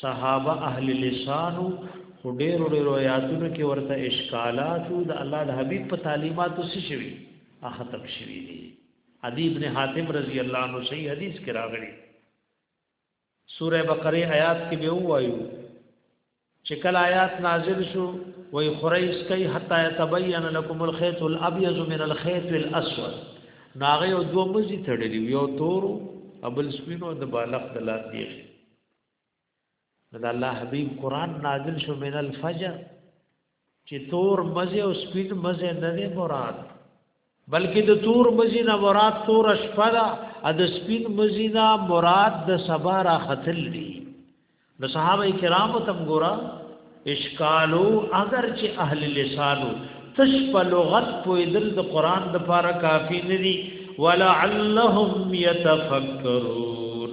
صحابه اهل لسان خو ډېرو ډېرو آیاتونو کې ورته اشکالات او د الله د حبیب په تعلیماتو څه شوي اختم شوي دي عدی ابن حاتم رضی الله عنه صحیح حدیث کې راغلي سوره بقره آیات کې به وایو چې کله آیات نازل شو وای خریس کوي حتا يتبين لكم الخيط الابيض من الخيط الاسود ناغه یو دوه مزي تړلی یو تور ابل سپینو د بالغ دلات دی نو د الله حبيب قران نازل شو من الفجر چې تور مزه او سپید مزه نه دی مراد بلکې د تور مزه نه مراد تور شپه ده ا د سپید مزه نه مراد د سبا را ختل دي نو صحابه کرامو تم ګورا اشکالو اگر چې اهل لسانو تش په لغت پویدل د قران د پاره کافی ندي ولعلهم يتفکرون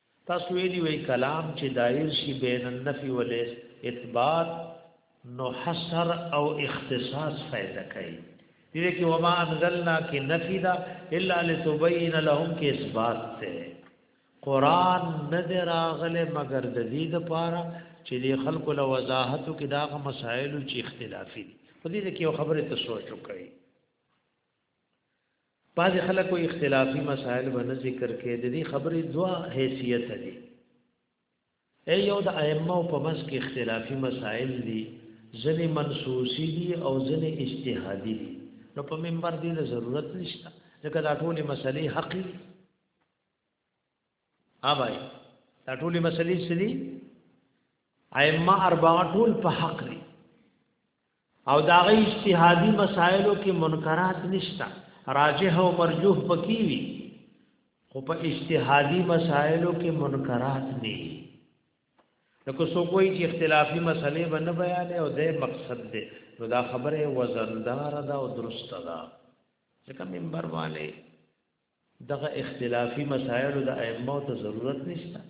ستاسو ویلی وی کلام چی دایر شی بین النفی والاثبات نو حصر او اختصاص فائده کوي دې کې وما انزلنا کې نفی دا الا لتبین لهم کې اثبات ته قران نه دراغله مگر د دې د پاره چې د خلکو له وضاحتو کې داغه مسائل چې اختلافي دي په دې کې یو خبره ته سوچ وکړئ بعضې خلکو اختلافي مسائل به نه ذکر کې د دې خبرې دوا حیثیت دي ای یو د ائمه او په مس کې اختلافي مسائل دي ځنې منسوسی دي او ځنې اجتهادي دي نو په منبر دې ضرورت نشته ځکه دا ټول مسلې حقي ها بھائی دا ټولې مسلې سړي ائمه اربعه ټول په حق دي او دا غي اجتهادي مسائلو کې منکرات نشتا راجح او مرجوح پکې وي خو په اجتهادي مسائلو کې منکرات نه لکه سو کوئی چې اختلافي مسلې باندې بیان او د مقصد دې نو دا خبره وزندار ده او درست ده ځکه منبر والے دغه اختلافي مسائل د ائمه ته ضرورت نشته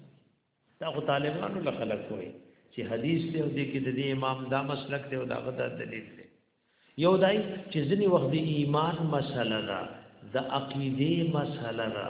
دا خو طالبانو له خلک وایي چې حدیث ته دې کې د دې امام دا مسلک دی او دا غدا دلیل دی یو دای چې ځنی وخت د ایمان مسله ده د عقیده مسله ده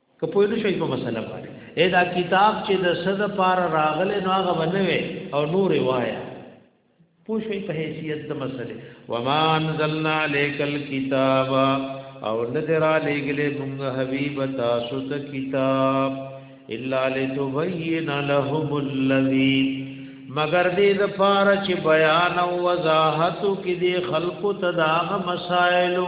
که پوه نه شئ په مسله باندې اې دا کتاب چې د صد پار راغله نو هغه بنوي او نور وایا پوه شئ په حیثیت د مسله وما انزلنا عليك الكتاب او ندر علیګلې مونږ حبیب تاسو ته کتاب الا لتبین لهم الذی مگر دې د پاره چې بیان او وضاحت کې دې خلقو ته دا مسائلو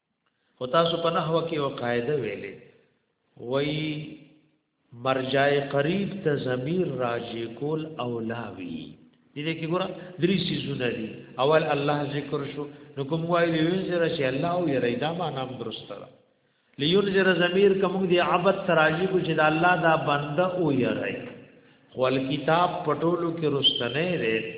خو تاسو په نحو کې یو قاعده ویلې وای مرجع قریب ته ضمیر راجع کول اولاوی دې دې کې ګور درې سيزونه دي اول الله ذکر شو نو کوم وای دی وینځره چې الله او یری دا ما نام درست را لینذر ضمیر کوم دی عبد تراجی کو چې دا الله دا بنده او یری خو الکتاب پټولو کې رستنه لري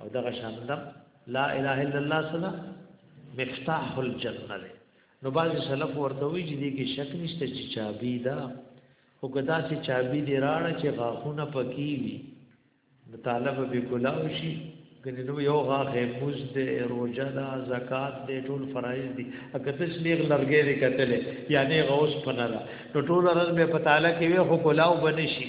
او دغه شاندم لا اله الا الله سره مفتاح الجنه ده نو باز سلف ورته وی چې دې کې شک نشته چې چابي ده او کدا چې چابي دې راړه چې غاخونه پکی وي د طالب به کلاو شي کني نو یو غاخه موز دې روزه ده زکات دې ټول فرایض دي اګه تش نیغ لرګې دې کتلې یعنی غوس پنلا نو ټول رز به پتاله کې وي خو کلاو بنشي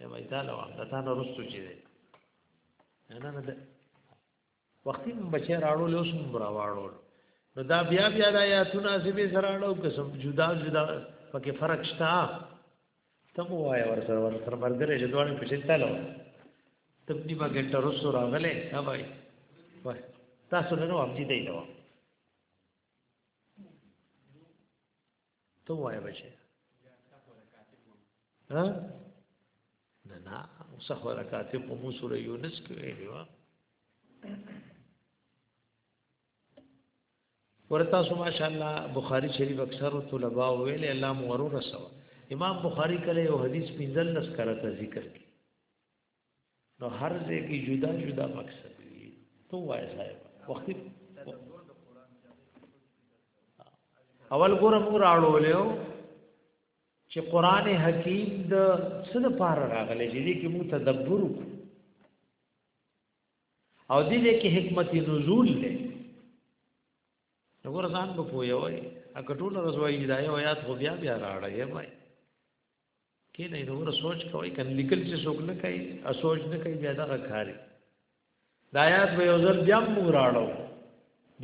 ای وای دا له وخت تا نه رسو چې دی نه نه ده وختي بچی راړو له اوسم برا واړو نو دا بیا بیا د آیاتونه سبي سره اړو قسم جدا جدا پکې فرق شته ته مو وای ور سره ور سره مرګره جدوان په چتا لو تب دی ما ګټه رسو راغله ها بھائی وای تاسو نه نو امجی دی لو ته وای بچي ها نه نه صحو رکعات په مو سوره یونس کې ویلی و ورته سو ماشاءالله بخاری شریف اکثر طلباء ویل الله مورو رسو امام بخاری کله یو حدیث پنځل لس کرته ذکر کی نو هر ځای کې جدا جدا مقصد وي تو وای صاحب وخت اول ګور موږ راړو لیو چې قران حکیم د څه د پار راغلی چې دې کې موږ تدبر او دې کې حکمت نزول له وګور ځان په پوي وای اګه ټول رسوي هدايه آیات خو بیا بیا راړی وای کې نه دومره سوچ کوي کنه لیکل چې څوک نه کوي ا سوچ نه کوي بیا دا کاری دا آیات به یو ځل بیا موږ راړو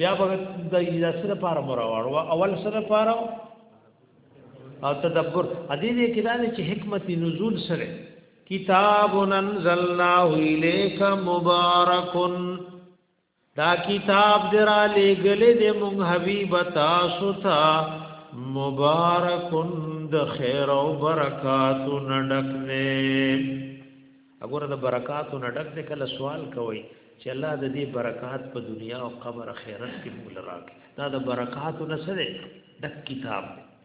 بیا به د یاسر لپاره مور راړو اول سره لپاره او تدبر ا دې دې کې دا چې حکمت نزول سره کتاب انزلناه الیک مبارک دا کتاب درا لګلې د مونږ حبيب تاسو ته مبارکون د خیر او برکات نډک نه وګوره د برکات نډک نه کله سوال کوي چې الله د دې برکات په دنیا او قبر اخرت کې موږ لراکې دا د برکات نسره د کتاب دی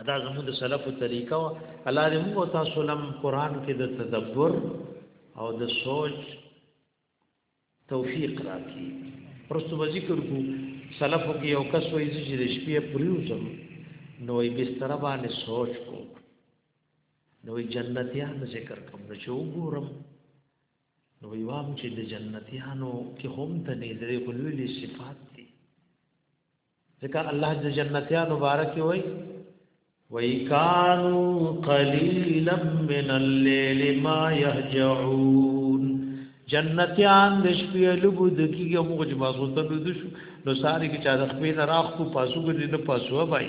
ادا زموږ د سلفو طریقه او الله دې موږ تاسو لم قران کې د تدبر او د سوچ توفیق راکړي پرستو به ذکر کو سلفو کې یو کس وایي چې د شپې پریوزم نو یې بستر باندې سوچ کو نو جنتیان ذکر کوم نو چې وګورم نو ویوام چې د جنتیانو کې هم ته نه درې غلوې صفات ځکه الله د جنتیانو بارک وي وای کانو قلیلا من الليل ما يهجعون جنتیان د شپې لوګو د کیږي موږ چې مازوته بده شو نو ساری کې چا د خپې نه راخ کو پاسو ګرځي د پاسو بای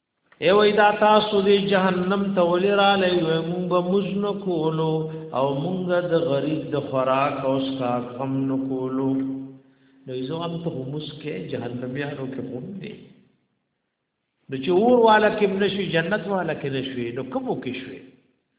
ای وای دا تاسو دی جهنم ته ولې را لې وې مونږ به مزن کولو او مونږ د غریب د خوراک او سکا کم نو کولو نو ایزو هم ته مسکه جهنميانو کې هم دی نو چې اور والا کې نشي جنت والا کې نشي نو کومو کې شوي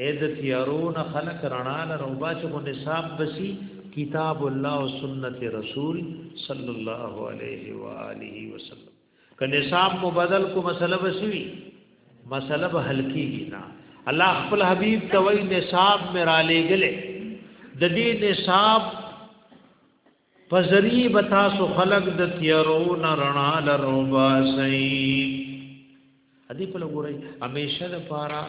اې د تیارو نه خلق رڼا لره او باچ غو نصاب بسی کتاب الله او سنت رسول صلی الله علیه و آله وسلم که نصاب مبدل کو مسله بسی مسله به حل کیږي نه الله خپل حبیب ته وای نصاب میرا لګلې د دې نصاب پزری بتا سو خلق د تیارو نه رڼا لرو باسي ادي په لګوري همیشه د پاره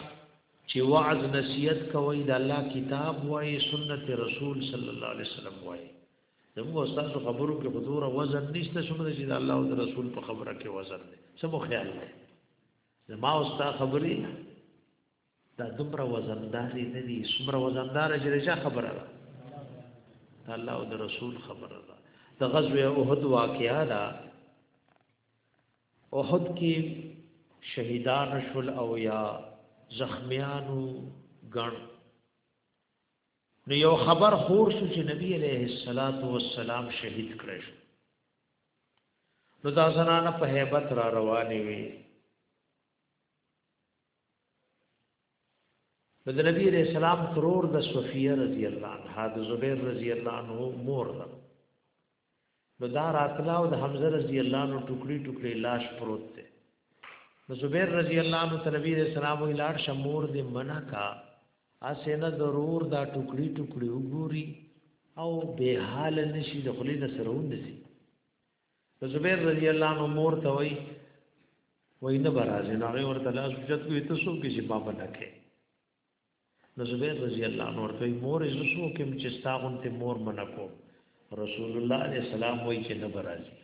چې وعظ نصیحت کوي د الله کتاب وایي سنت رسول صلی الله علیه وسلم وایي زموږ استاد خبرو کې حضور وزن نشته څومره چې د الله او د رسول په خبره کې وزن دی سمو خیال دی زما استاد خبري دا دومره وزنداري نه دي څومره وزندار چې رجا خبره ده دا الله او د رسول خبره ده د غزوه احد واقعا ده احد کې شهیدان شول او یا زخمیانو ګڼ نو یو خبر خور شو چې نبی علیه الصلاۃ والسلام شهید کړی شو نو دا زنانه په hebat را روانې وي نو د نبی علیہ السلام ترور د صفیه رضی الله عنها د زبیر رضی الله عنه مور ده نو دا راتلا او د حمزه رضی الله عنه ټوکړي ټوکړي لاش پروت ده نو زبیر رضی الله عنه ته نبی علیہ السلام وی لاړ شمور دې منع کا اسنه ضرور دا ټوکړي ټوکړي وګوري او به حال نشي د خلی د سرون دي زبیر رضی الله عنه مور ته وای وای نه برازه نه غي ورته لاس وجت کوي ته سو کې چې باب نه کې نو زبیر رضی الله عنه ورته مور یې سو کې چې ستاغون ته مور منکو رسول الله علیه السلام وای چې نه برازي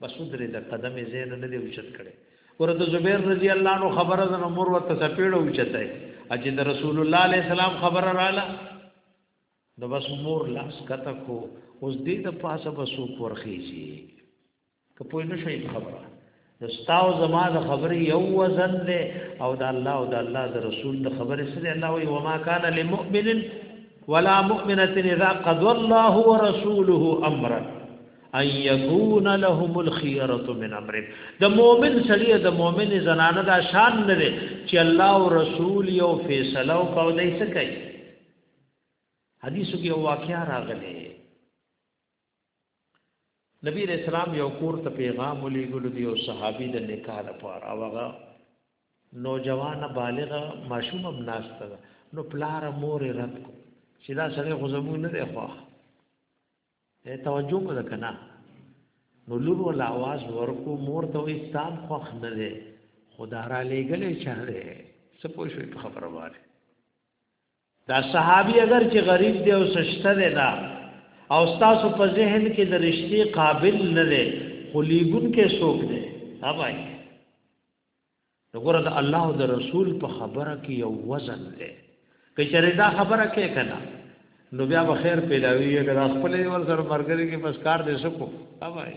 بس درې د قدم زین نه دی وجت کړي ورته زبیر رضی الله عنه خبره ده مور ورته سپېړو وجت اچې د رسول الله علیه السلام خبره رااله نو بس مور لاس کته کو اوس دې د پاسه بس ورخیږي که پوه نه شي خبره نو ستاو زما د خبرې یو وزن دی او د الله او د الله د رسول د خبرې سره الله وي وما كان لمؤمن ولا مؤمنه اذا قضى الله ورسوله امرا ان يكون لهم الخيره من امر د مؤمن سړي د مؤمن زنانه دا شان نه دي چې الله او رسول یو فیصله او قول یې کوي حدیثو کې واقعیا راغلي نبی رسول الله یو کور ته پیغام ولېګل دی او صحابي د نکاح لپاره هغه نوجوان بالغ ماشوم هم ناشته نو پلار مور رد کو چې دا سره غزمو نه دی خو ته توجه وکړه کنه نو لور ول आवाज ورکو مور ته وي ستام خوخ نه دی خدا را لېګلې چاره سپوږ په خبره واره دا صحابي اگر چې غریب دی او سشته دی دا او تاسو په ذهن کې د رشتي قابل نه دی خو لیګون کې سوک دی ها بھائی وګوره د الله او د رسول په خبره کې یو وزن دی که چېرې دا خبره کې کنا نو بیا به خیر پیلاوی اگر خپل ور سره مرګري کې بس کار دې سکو ها بھائی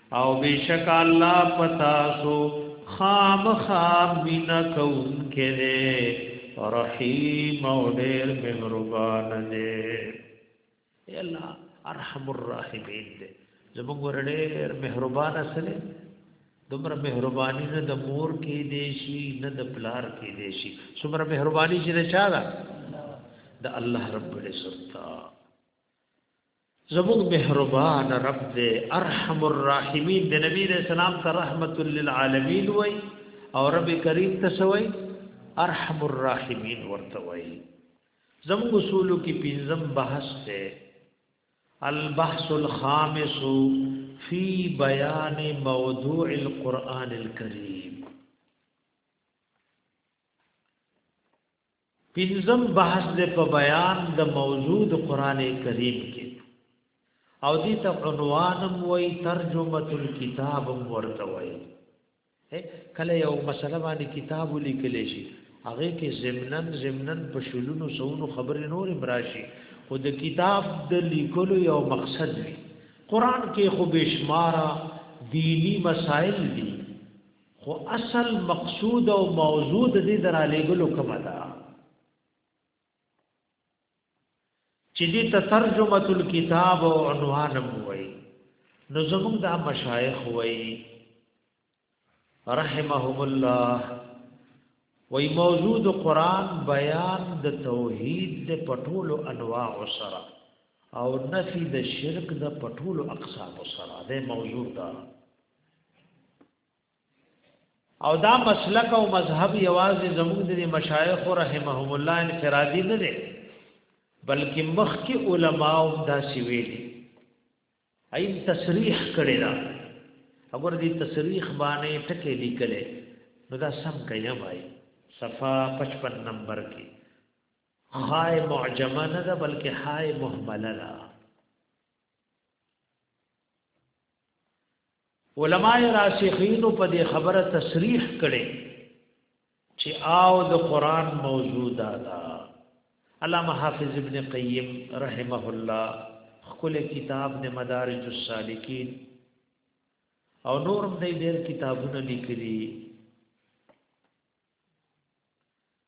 او بشک الله پتا سو خام خام مینا کون کړي رحیم او ډیر مهربان دی الله ارحم الراحمین دی زموږ ورډیر مهربان سره دومره مهرباني نه د مور کې دی شي نه د پلار کې دی شي څومره مهرباني چې نه چا ده د الله رب العزت زموږ مهربان رب دې ارحم الراحمین د نبی رسول سلام ته رحمت للعالمین وای او رب کریم ته سوای ارحم الراحمین ورته وای زموږ اصول کې پنځم بحث ده البحث الخامس فی بیان موضوع القرآن الكریم پنځم بحث د په بیان د موجود قران کریم کې او دې ته عنوانم وای ترجمه الكتاب ورته وای کله یو مسله باندې کتاب لیکل شي هغه کې زمنن زمنن په شلونو سونو خبرې نور براشي خو د کتاب د لیکلو یو مقصد وي قران کې خو بشمار دینی مسائل دي خو اصل مقصود او موضوع د دې درالېګلو کومه ده چې دې ترجمه الكتاب او عنوان وای نو زموږ د مشایخ وای رحمهم الله وای موضوع د قران بیان د توحید د پټولو انواع سره او نفي د شرک د پټولو اقسام سره د موضوع ده او دا مسلک او مذهب یوازې زموږ د مشایخ رحمهم الله انفرادي نه دی بلکې مخکې علما او دا سیویل ایم تصریح کړی دا اگر دې تصریح باندې ټکې لیکلې نو دا سم کوي وای صفه 55 نمبر کې خای معجمه نه ده بلکې خای مهمله ده علماء راسخین په دې خبره تصریح کړي چې آو د قران موضوع دا ده علامه حافظ ابن قیم رحمه الله خپل کتاب د مدارج السالکین او نورم دې ډېر کتابونه لیکلي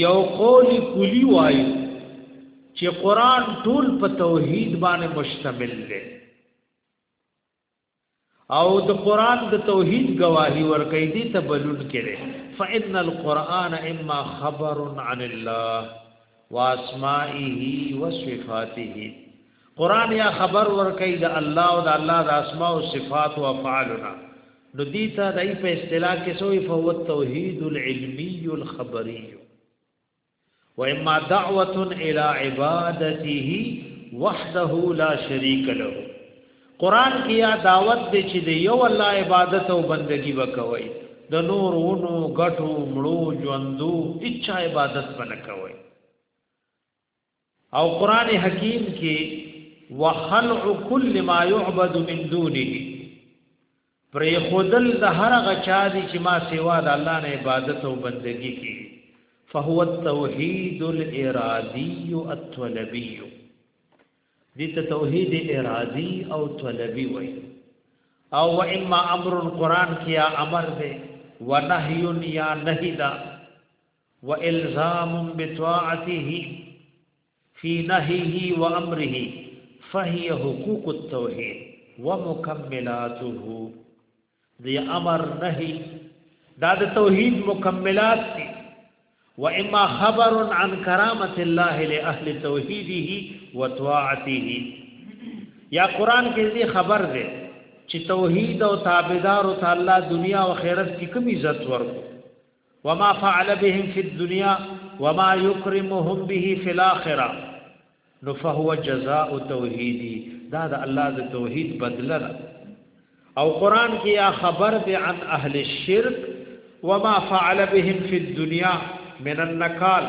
یو قول کلی وای چې قران ټول په توحید باندې مشتمل دی او د قران د توحید گواہی ورکړي دي ته بلون کړي فإن القرآن اما خبر عن الله واسمائه وصفاته قران یا خبر ورکړي د الله او د الله د اسماء او صفات او افعالنا نو دي ته دای په اصطلاح کې سوې فو توحید العلمی الخبری و اما دعوه الى عبادته وحده لا شريك له قران کې یا دعوت دې چې د یو الله عبادت او بندگی وکوي د نور ونو غټو مړو ژوندو اچا عبادت بنکوي او قران حکیم کې وخلع كل ما يعبد من دونه پر خودل د هر غچا دي چې ما سیوا د الله نه عبادت او بندگی کی فهو التوحید الارادی الطلبی دي ته توحید ارادی او طلبی وای او و اما امر القران کیا امر دے و نهی یا نهی دا والزام بطاعته في نهيه وامره فهي حقوق التوحيد ومكملاته دی امر نهي دا د توحید مکملات دي و اما خبر عن کرامت الله لاهل توحیده و طاعته یا قران کې دې خبر ده چې توحید او تابعدار او تعالی دنیا او آخرت کې کوم عزت ورکو وما فعل بهم في الدنيا وما يكرمهم به في الاخره نو فهو جزاء توحیدی دا د الله د توحید بدل را او قران کې یا خبر دی عن اهل الشرك وما فعل بهم في الدنيا من النكال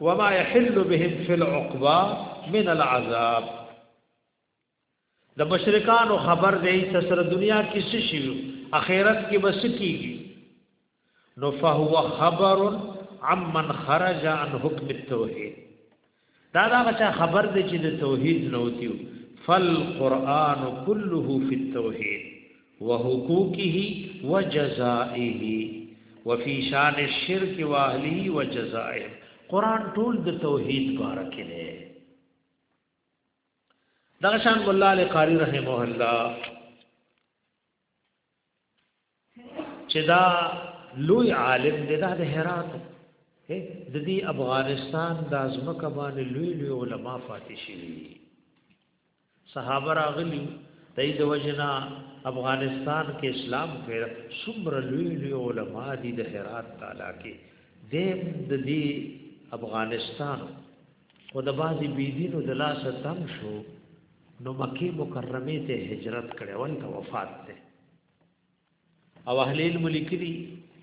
وما يحل بهم في العقبى من العذاب د مشرکانو خبر دی چې سره دنیا کې څه شي اخرت کې بس کیږي نو فهو خبر عمن خرج عن حکم التوحید دا دا چې خبر دی چې د توحید نه وتیو فالقران كله في التوحید وحقوقه وجزائه وفي شان الشرك واهله وجزائه قران ټول د توحید بارکه دی دغه شان مولا علی قاری رحمه الله چې دا لوی عالم دی دا د هرات د دې افغانستان د ازمکه باندې لوی لوی علما فاتح شوي صحابه راغلي دای د وجنا افغانستان کې اسلام پیر څومره لوی لوی علما دي د هرات تعالی کې د دې افغانستان خو د بازي بيدینو د لاس تم شو نو مکه مکرمه ته هجرت کړي ول ته وفات ده او اهل علم لیکلي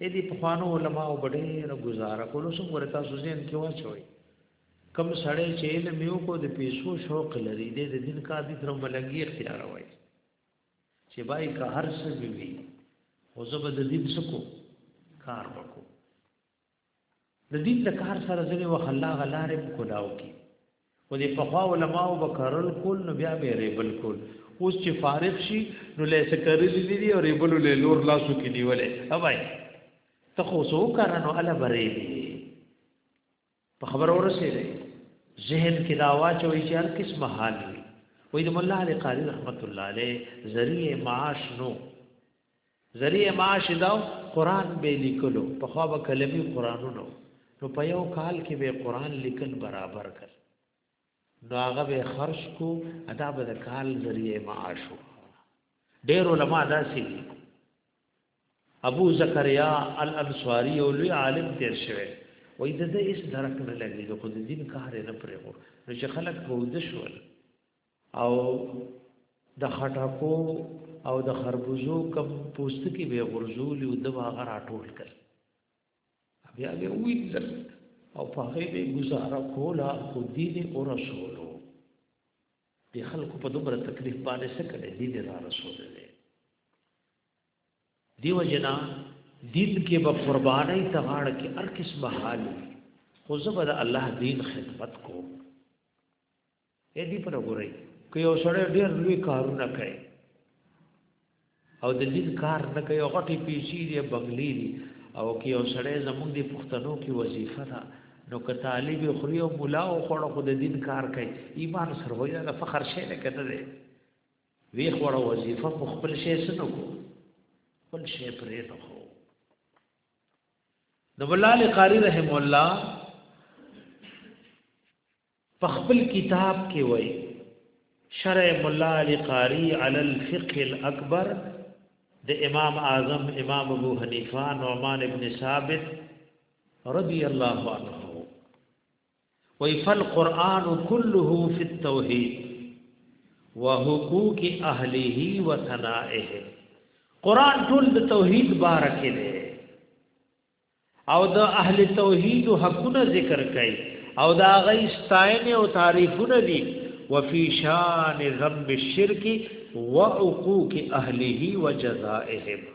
اې دې په خوانو علما او بډېر گزاره کولو سم ورتا سوزین کې واچوي کم سړی چې علم یو کو د پیسو شوق لري دې د دین کا دي تر ملګری اختیار وای چې بای کا هر څه وی او زبد دین سکو کار وکړو د دین د کار سره ځنې وخت الله غلارې په کلاو کې و دې په خوا علماء وکړل کول نو بیا به ریبل کول اوس چې فارغ شي نو لې سکرې دې دي او ریبل له لور لاسو کې نیولې اوبای ته خو سو کارنو الا برې په خبر اورسېږي ذهن کې دا واچوي چې هر کس محال وي وې د مولا علي قاری رحمت الله عليه ذریعہ معاش نو ذریعه معاش دا قران به لیکلو په خو به کلمی قرانونو نو په یو کال کې به قران لیکل برابر کړ نو هغه به خرج کو ادا به د کال ذریعہ معاش وو ډېر علما دا سي ابو زکریا الانصاری او لوی عالم تیر شوی وای د دې اس درک نه لګي د خود دین کار نه پرې وو نو چې خلک بوده شول او د خټکو او د خربوزو کم پوستکی به غرزول او د باغه راټول کړ بیا به ویل او په هغه به گزاره کولا خو دې دې او رسولو د خلکو په دومره تکلیف باندې څه کړي دې دې را رسول دې دیو جنا دین کې به قرباني ته غاړه کې هر قسمه حال خو زبر الله دین خدمت کوم اې دې په وګورئ که یو سړی ډېر لوی کارونه کوي او د دین کار نه کوي او غټي پیسې دی بنگلې دي او که یو سړی زمونږ د پښتنو کې وظیفه ده نو که طالب خوري او مولا او خړ خو د دین کار کوي ایمان سره وایي دا فخر شي نه کنه دی وی خړ وظیفه په خپل شي سنو کو خپل شي پرې نه خو نو بلال قاری رحم الله په خپل کتاب کې وایي شرع ملا علی قاری علی الفقه الاکبر د امام اعظم امام ابو حنیفه نعمان ابن ثابت رضی الله عنه وی فالقرآن كله في التوحید وحقوق اهله وثنائه قرآن ټول د توحید بارکه دی او د اهل توحید حقونه ذکر کړي او دا غي ستاینه او تعریفونه دي وفي شان ذنب الشرك وعقوق اهله وجزائهم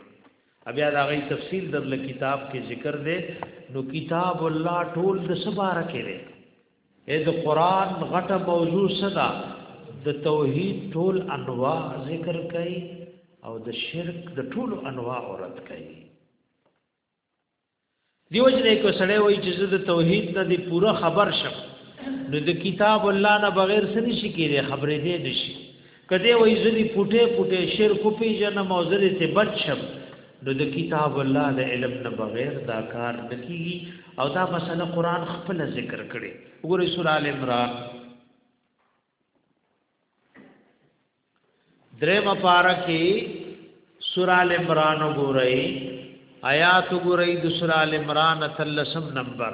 بیا دا غي تفصیل در له کتاب کې ذکر دی نو کتاب الله ټول د سبار کې دی اې د قران غټه موضوع صدا د توحید ټول انواع ذکر کړي او د شرک د ټول انواع اورت کړي دیو جنې کو سړی وای چې زه د توحید نه دی پوره خبر شم نو د کتاب الله نه بغیر څه نشي کېږي خبرې دې نشي کدی وای زه دی پټه پټه شرک په جن موزل ته بچ شم نو د کتاب الله د علم نه بغیر دا کار نکېږي او دا مسله قران خپل ذکر کړي وګوره سورہ ال عمران درې مپارکه سورہ ال عمران وګورئ آیات وګورئ د سورہ ال عمران تلسم نمبر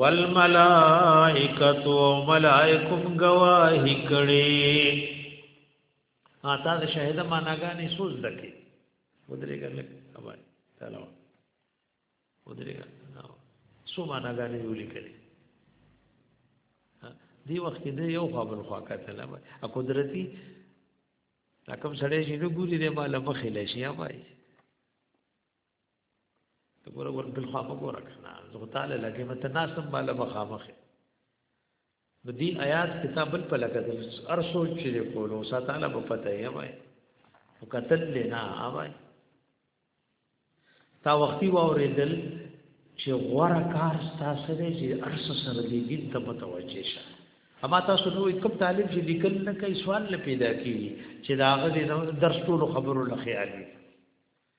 والملائکۃ ملائکم گواہی کړي ها تا د شهدا معناګانې سوز دکې ودرېګل ابا تعالی ودرېګل سو معناګانې ولي کړي دی وخت کې د یو خبر خوا کتل ا قدرتي لکه سړی چې نو ګوري دی مال مخې لشي یا بای ته ګوره ور بل خوا وګوره کنه زه تعالی لګې مته ناسم بالا مخامخه نو دی آیات کتاب په لګه دل ار سوچ چې کولو سا تعالی په پته یې وای او قتل لینا اوای تا وختي واورېدل چې غوړه کار تاسو دې چې ارس سره دې دین ته متوجه شه اما تاسو نو کوم طالب چې لیکل نه کوي سوال نه پیدا کیږي چې دا هغه درس ټول خبرو لخیالي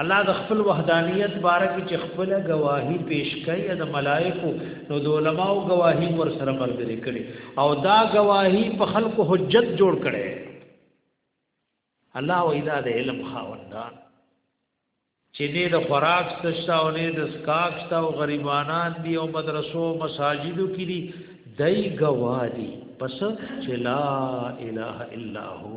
الله د خپل وحدانیت باره کې چې خپل گواهی پیش کوي د ملائکو نو د علماو گواهی ور سره مرګري کړي او دا گواهی په خلکو حجت جوړ کړي الله و اذا د علم خاوندان چې نه د خوراک سشتا او نه د سکاک ستا او غریبانان دی او مدرسو او مساجدو کې دي دای گواهی پس چې لا اله الا هو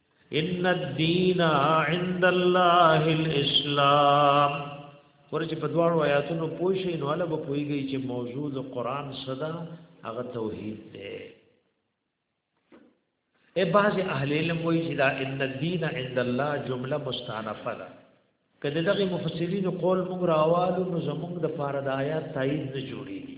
ان الدین عند الله الاسلام ورچ په دواړو آیاتونو پوښی نو له پویږي چې موضوع د قران صدا هغه توحید دی اے باز اهل علم وی چې دا ان الدین عند الله جمله مستانفه ده کله دغه مفسرین قول موږ راوالو نو زموږ د پاره د آیات تایید نه جوړیږي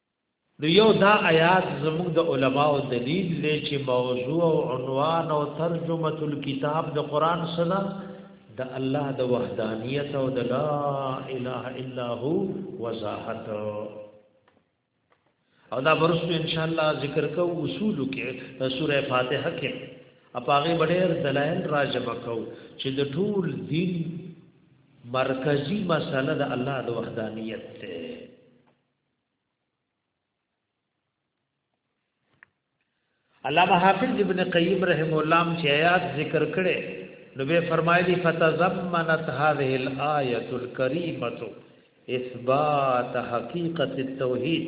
نو یو دا آیات زموږ د علماو دلیل دی چې موضوع او عنوان او ترجمه الکتاب د قران سره د الله د وحدانیت او د لا اله الا هو وضاحت او دا ورسو ان شاء الله ذکر کو اصول کې سوره فاتحه کې اپاغه ډېر دلایل راجب کو چې د ټول دین مرکزی مسله د الله د وحدانیت ته علامہ حافظ ابن قیم رحم و الام چیات ذکر کرے نب فرمایلی فتزمنت هذه الايه الكريمه اثبات حقیقت التوحید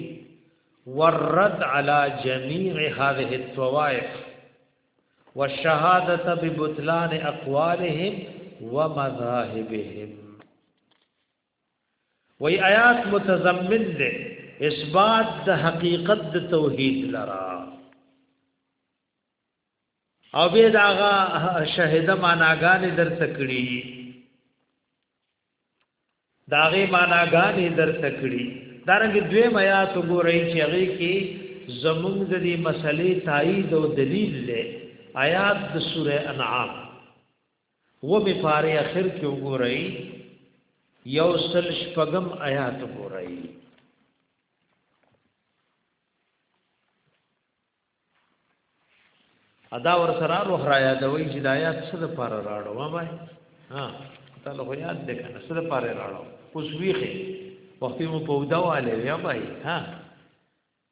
والرد على جميع هذه الطوائف والشهاده ببطلان اقوالهم ومذاهبهم وی آیات متضمن ده اثبات د حقیقت د توحید لرا او به داغه شهید معناګانې درته کړی داغه معناګانې درته کړی دارنګ دوی میا تو ګورئ چې هغه کې زمونږ د دې مسلې تایید او دلیل له آیات د سوره انعام و می پاره اخر کې وګورئ یو سل شپږم آیات وګورئ ادا ور سره روح را یادوي چې د آیات څه د پاره راړو ما بای ها تعالی خو یاد دې کنه څه د پاره راړو اوس ویخه وخت مو په وداواله یا بای ها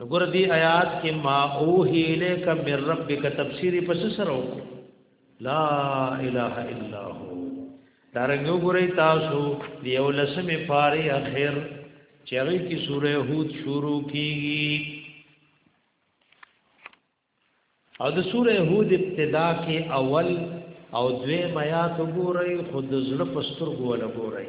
نو ګور دی آیات کې ما اوهی الیک من ربک تفسیری پس سره وکړو لا اله الا هو دارنګ ګورئ تاسو دی ولسمه پاره اخر چغی کی سوره هود شروع کیږي او د سوره هود ابتدا کې اول او دوی میا تو ګورئ خود زړه پستر ګول ګورئ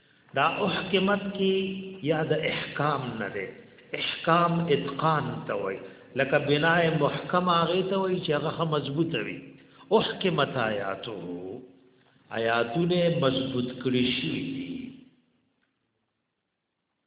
دا احکمت کی یا د احکام نه ده احکام اتقان ته وای لکه بناء محکم هغه ته وای چې هغه مضبوط وي احکمت آیاته آیاتونه مضبوط کړی شي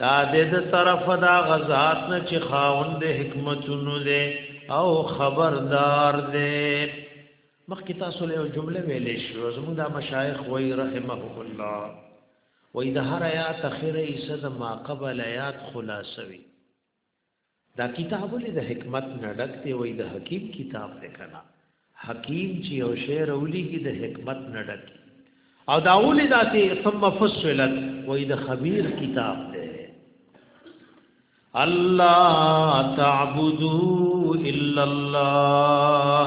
دا دې د طرف دا غزات نه چې خاوند حکمتونو دې او خبردار دې مخکې تاسو له جمله ویلې شو زموږ د مشایخ وای رحمهم الله وای د هر آیات اخر ایسه د ما قبل آیات خلاصوي دا کتاب ولې د حکمت نه ډک دی وای د حکیم کتاب دی کنه حکیم چې یو شعر ولېږي د حکمت نه ډک او دا ولې داسې ثم فصلت وای د خبیر کتاب دی الله تعبدو الا الله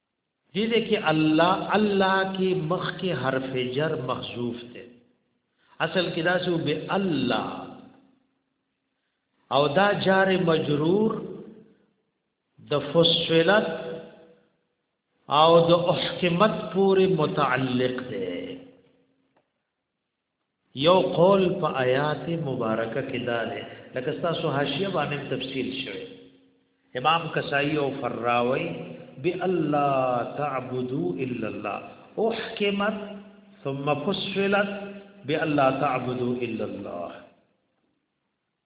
دې دې کې الله الله کې مخ کې حرف جر محذوف ته اصل کې دا سو به الله او دا جار مجرور د فصلت او د احکمت پورې متعلق دی یو قول په آیات مبارکه کې دا دی لکه تاسو حاشیه باندې تفصیل شوی امام کسائی او فراوی بی الله تعبدو الا الله احکمت ثم فصلت بی الله تعبدو الا الله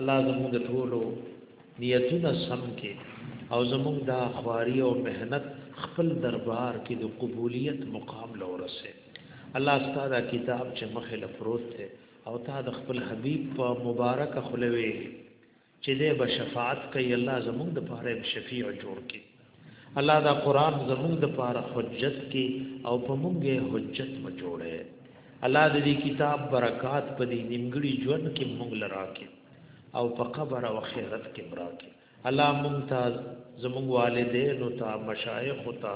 الله زموږ د ټولو نیتونه سم کې او زموږ دا خواري او مهنت خپل دربار کې د قبولیت مقام لورسه الله ستاسو کتاب چې مخه لفروت ته او تا د خپل حبیب په مبارک خلوي چې د بشفاعت کوي الله زموږ د پاره شفیع جوړ کړي الله دا قران زموږ د پاره حجت کې او په موږه حجت و جوړه الله دې کتاب برکات په دې نیمګړي ژوند کې موږ لراکې او په قبر او آخرت کې براکې الله موږ ته زموږ والدین او تا مشایخ او تا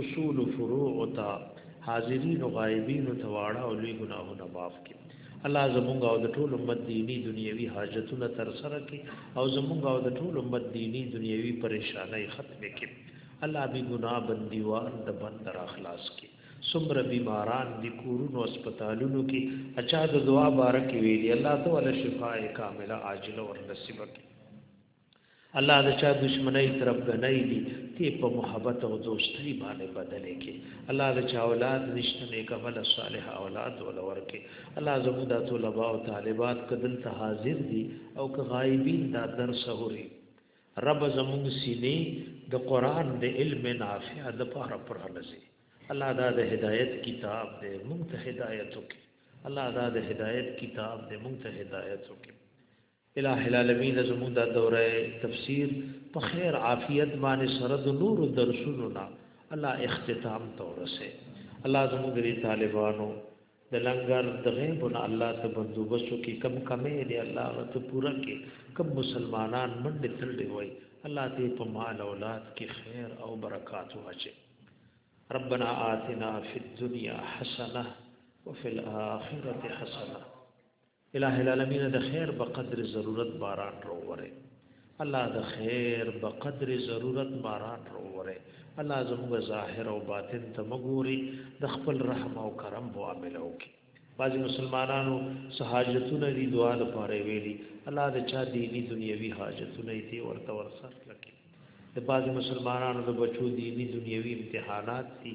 اصول فروع او تا حاضرین او غایبین او تواړه او لوی ګناهونه معاف کړي الله زمونږ او د ټول امت دینی دنیوي حاجتونه تر سره کړي او زمونږ او د ټول امت دینی دنیوي پریشانای ختم کړي الله بي ګنا بنديوان د بندر اخلاص کړي سمره بیماران دي کورونو هسپتالونو کې اچا د دعا بارک ویلي الله تعالی شفای کامله عاجله ور نصیب کړي الله د چا دشمنی ترپګنۍ دي تی په محبت او دوستۍ باندې بدلې کې الله د چا اولاد نشته نیک عمل صالح اولاد ولور کې الله زموږ د طلباء او طالبات کدل ته حاضر دي او که غایبین دا درس هوري رب زموږ سینې د قران د علم نافع د پاره پر لسی الله دا د هدایت کتاب دې مونږ ته هدایت وکړي الله دا د هدایت کتاب دې مونږ ته هدایت وکړي الٰه العالمین زموږ دا دوره تفسیر په خیر عافیت باندې سره د نور درسونو نه الله اختتام ته ورسه الله زموږ لري طالبانو د لنګر د غیب نه الله ته بندوبسو کې کم کمې دی الله غت پورا کې کم مسلمانان منډه تلډي وای الله دې په مال اولاد کې خیر او برکات واچي ربنا آتنا فی الدنیا حسنه وفي الاخره حسنه الٰه العالمین د خیر په قدر ضرورت باران راووره الله د خیر په قدر ضرورت باران راووره الله زموږ ظاهر او باطن ته مګوري د خپل رحم او کرم معامله وکړي بعضی مسلمانانو سہاجتونه دي دعا لپاره ویلي الله د چا دینی دنیوي حاجتونه دي ورته ورسره لکه د بعضی مسلمانانو د بچو دینی دنیوي امتحانات دي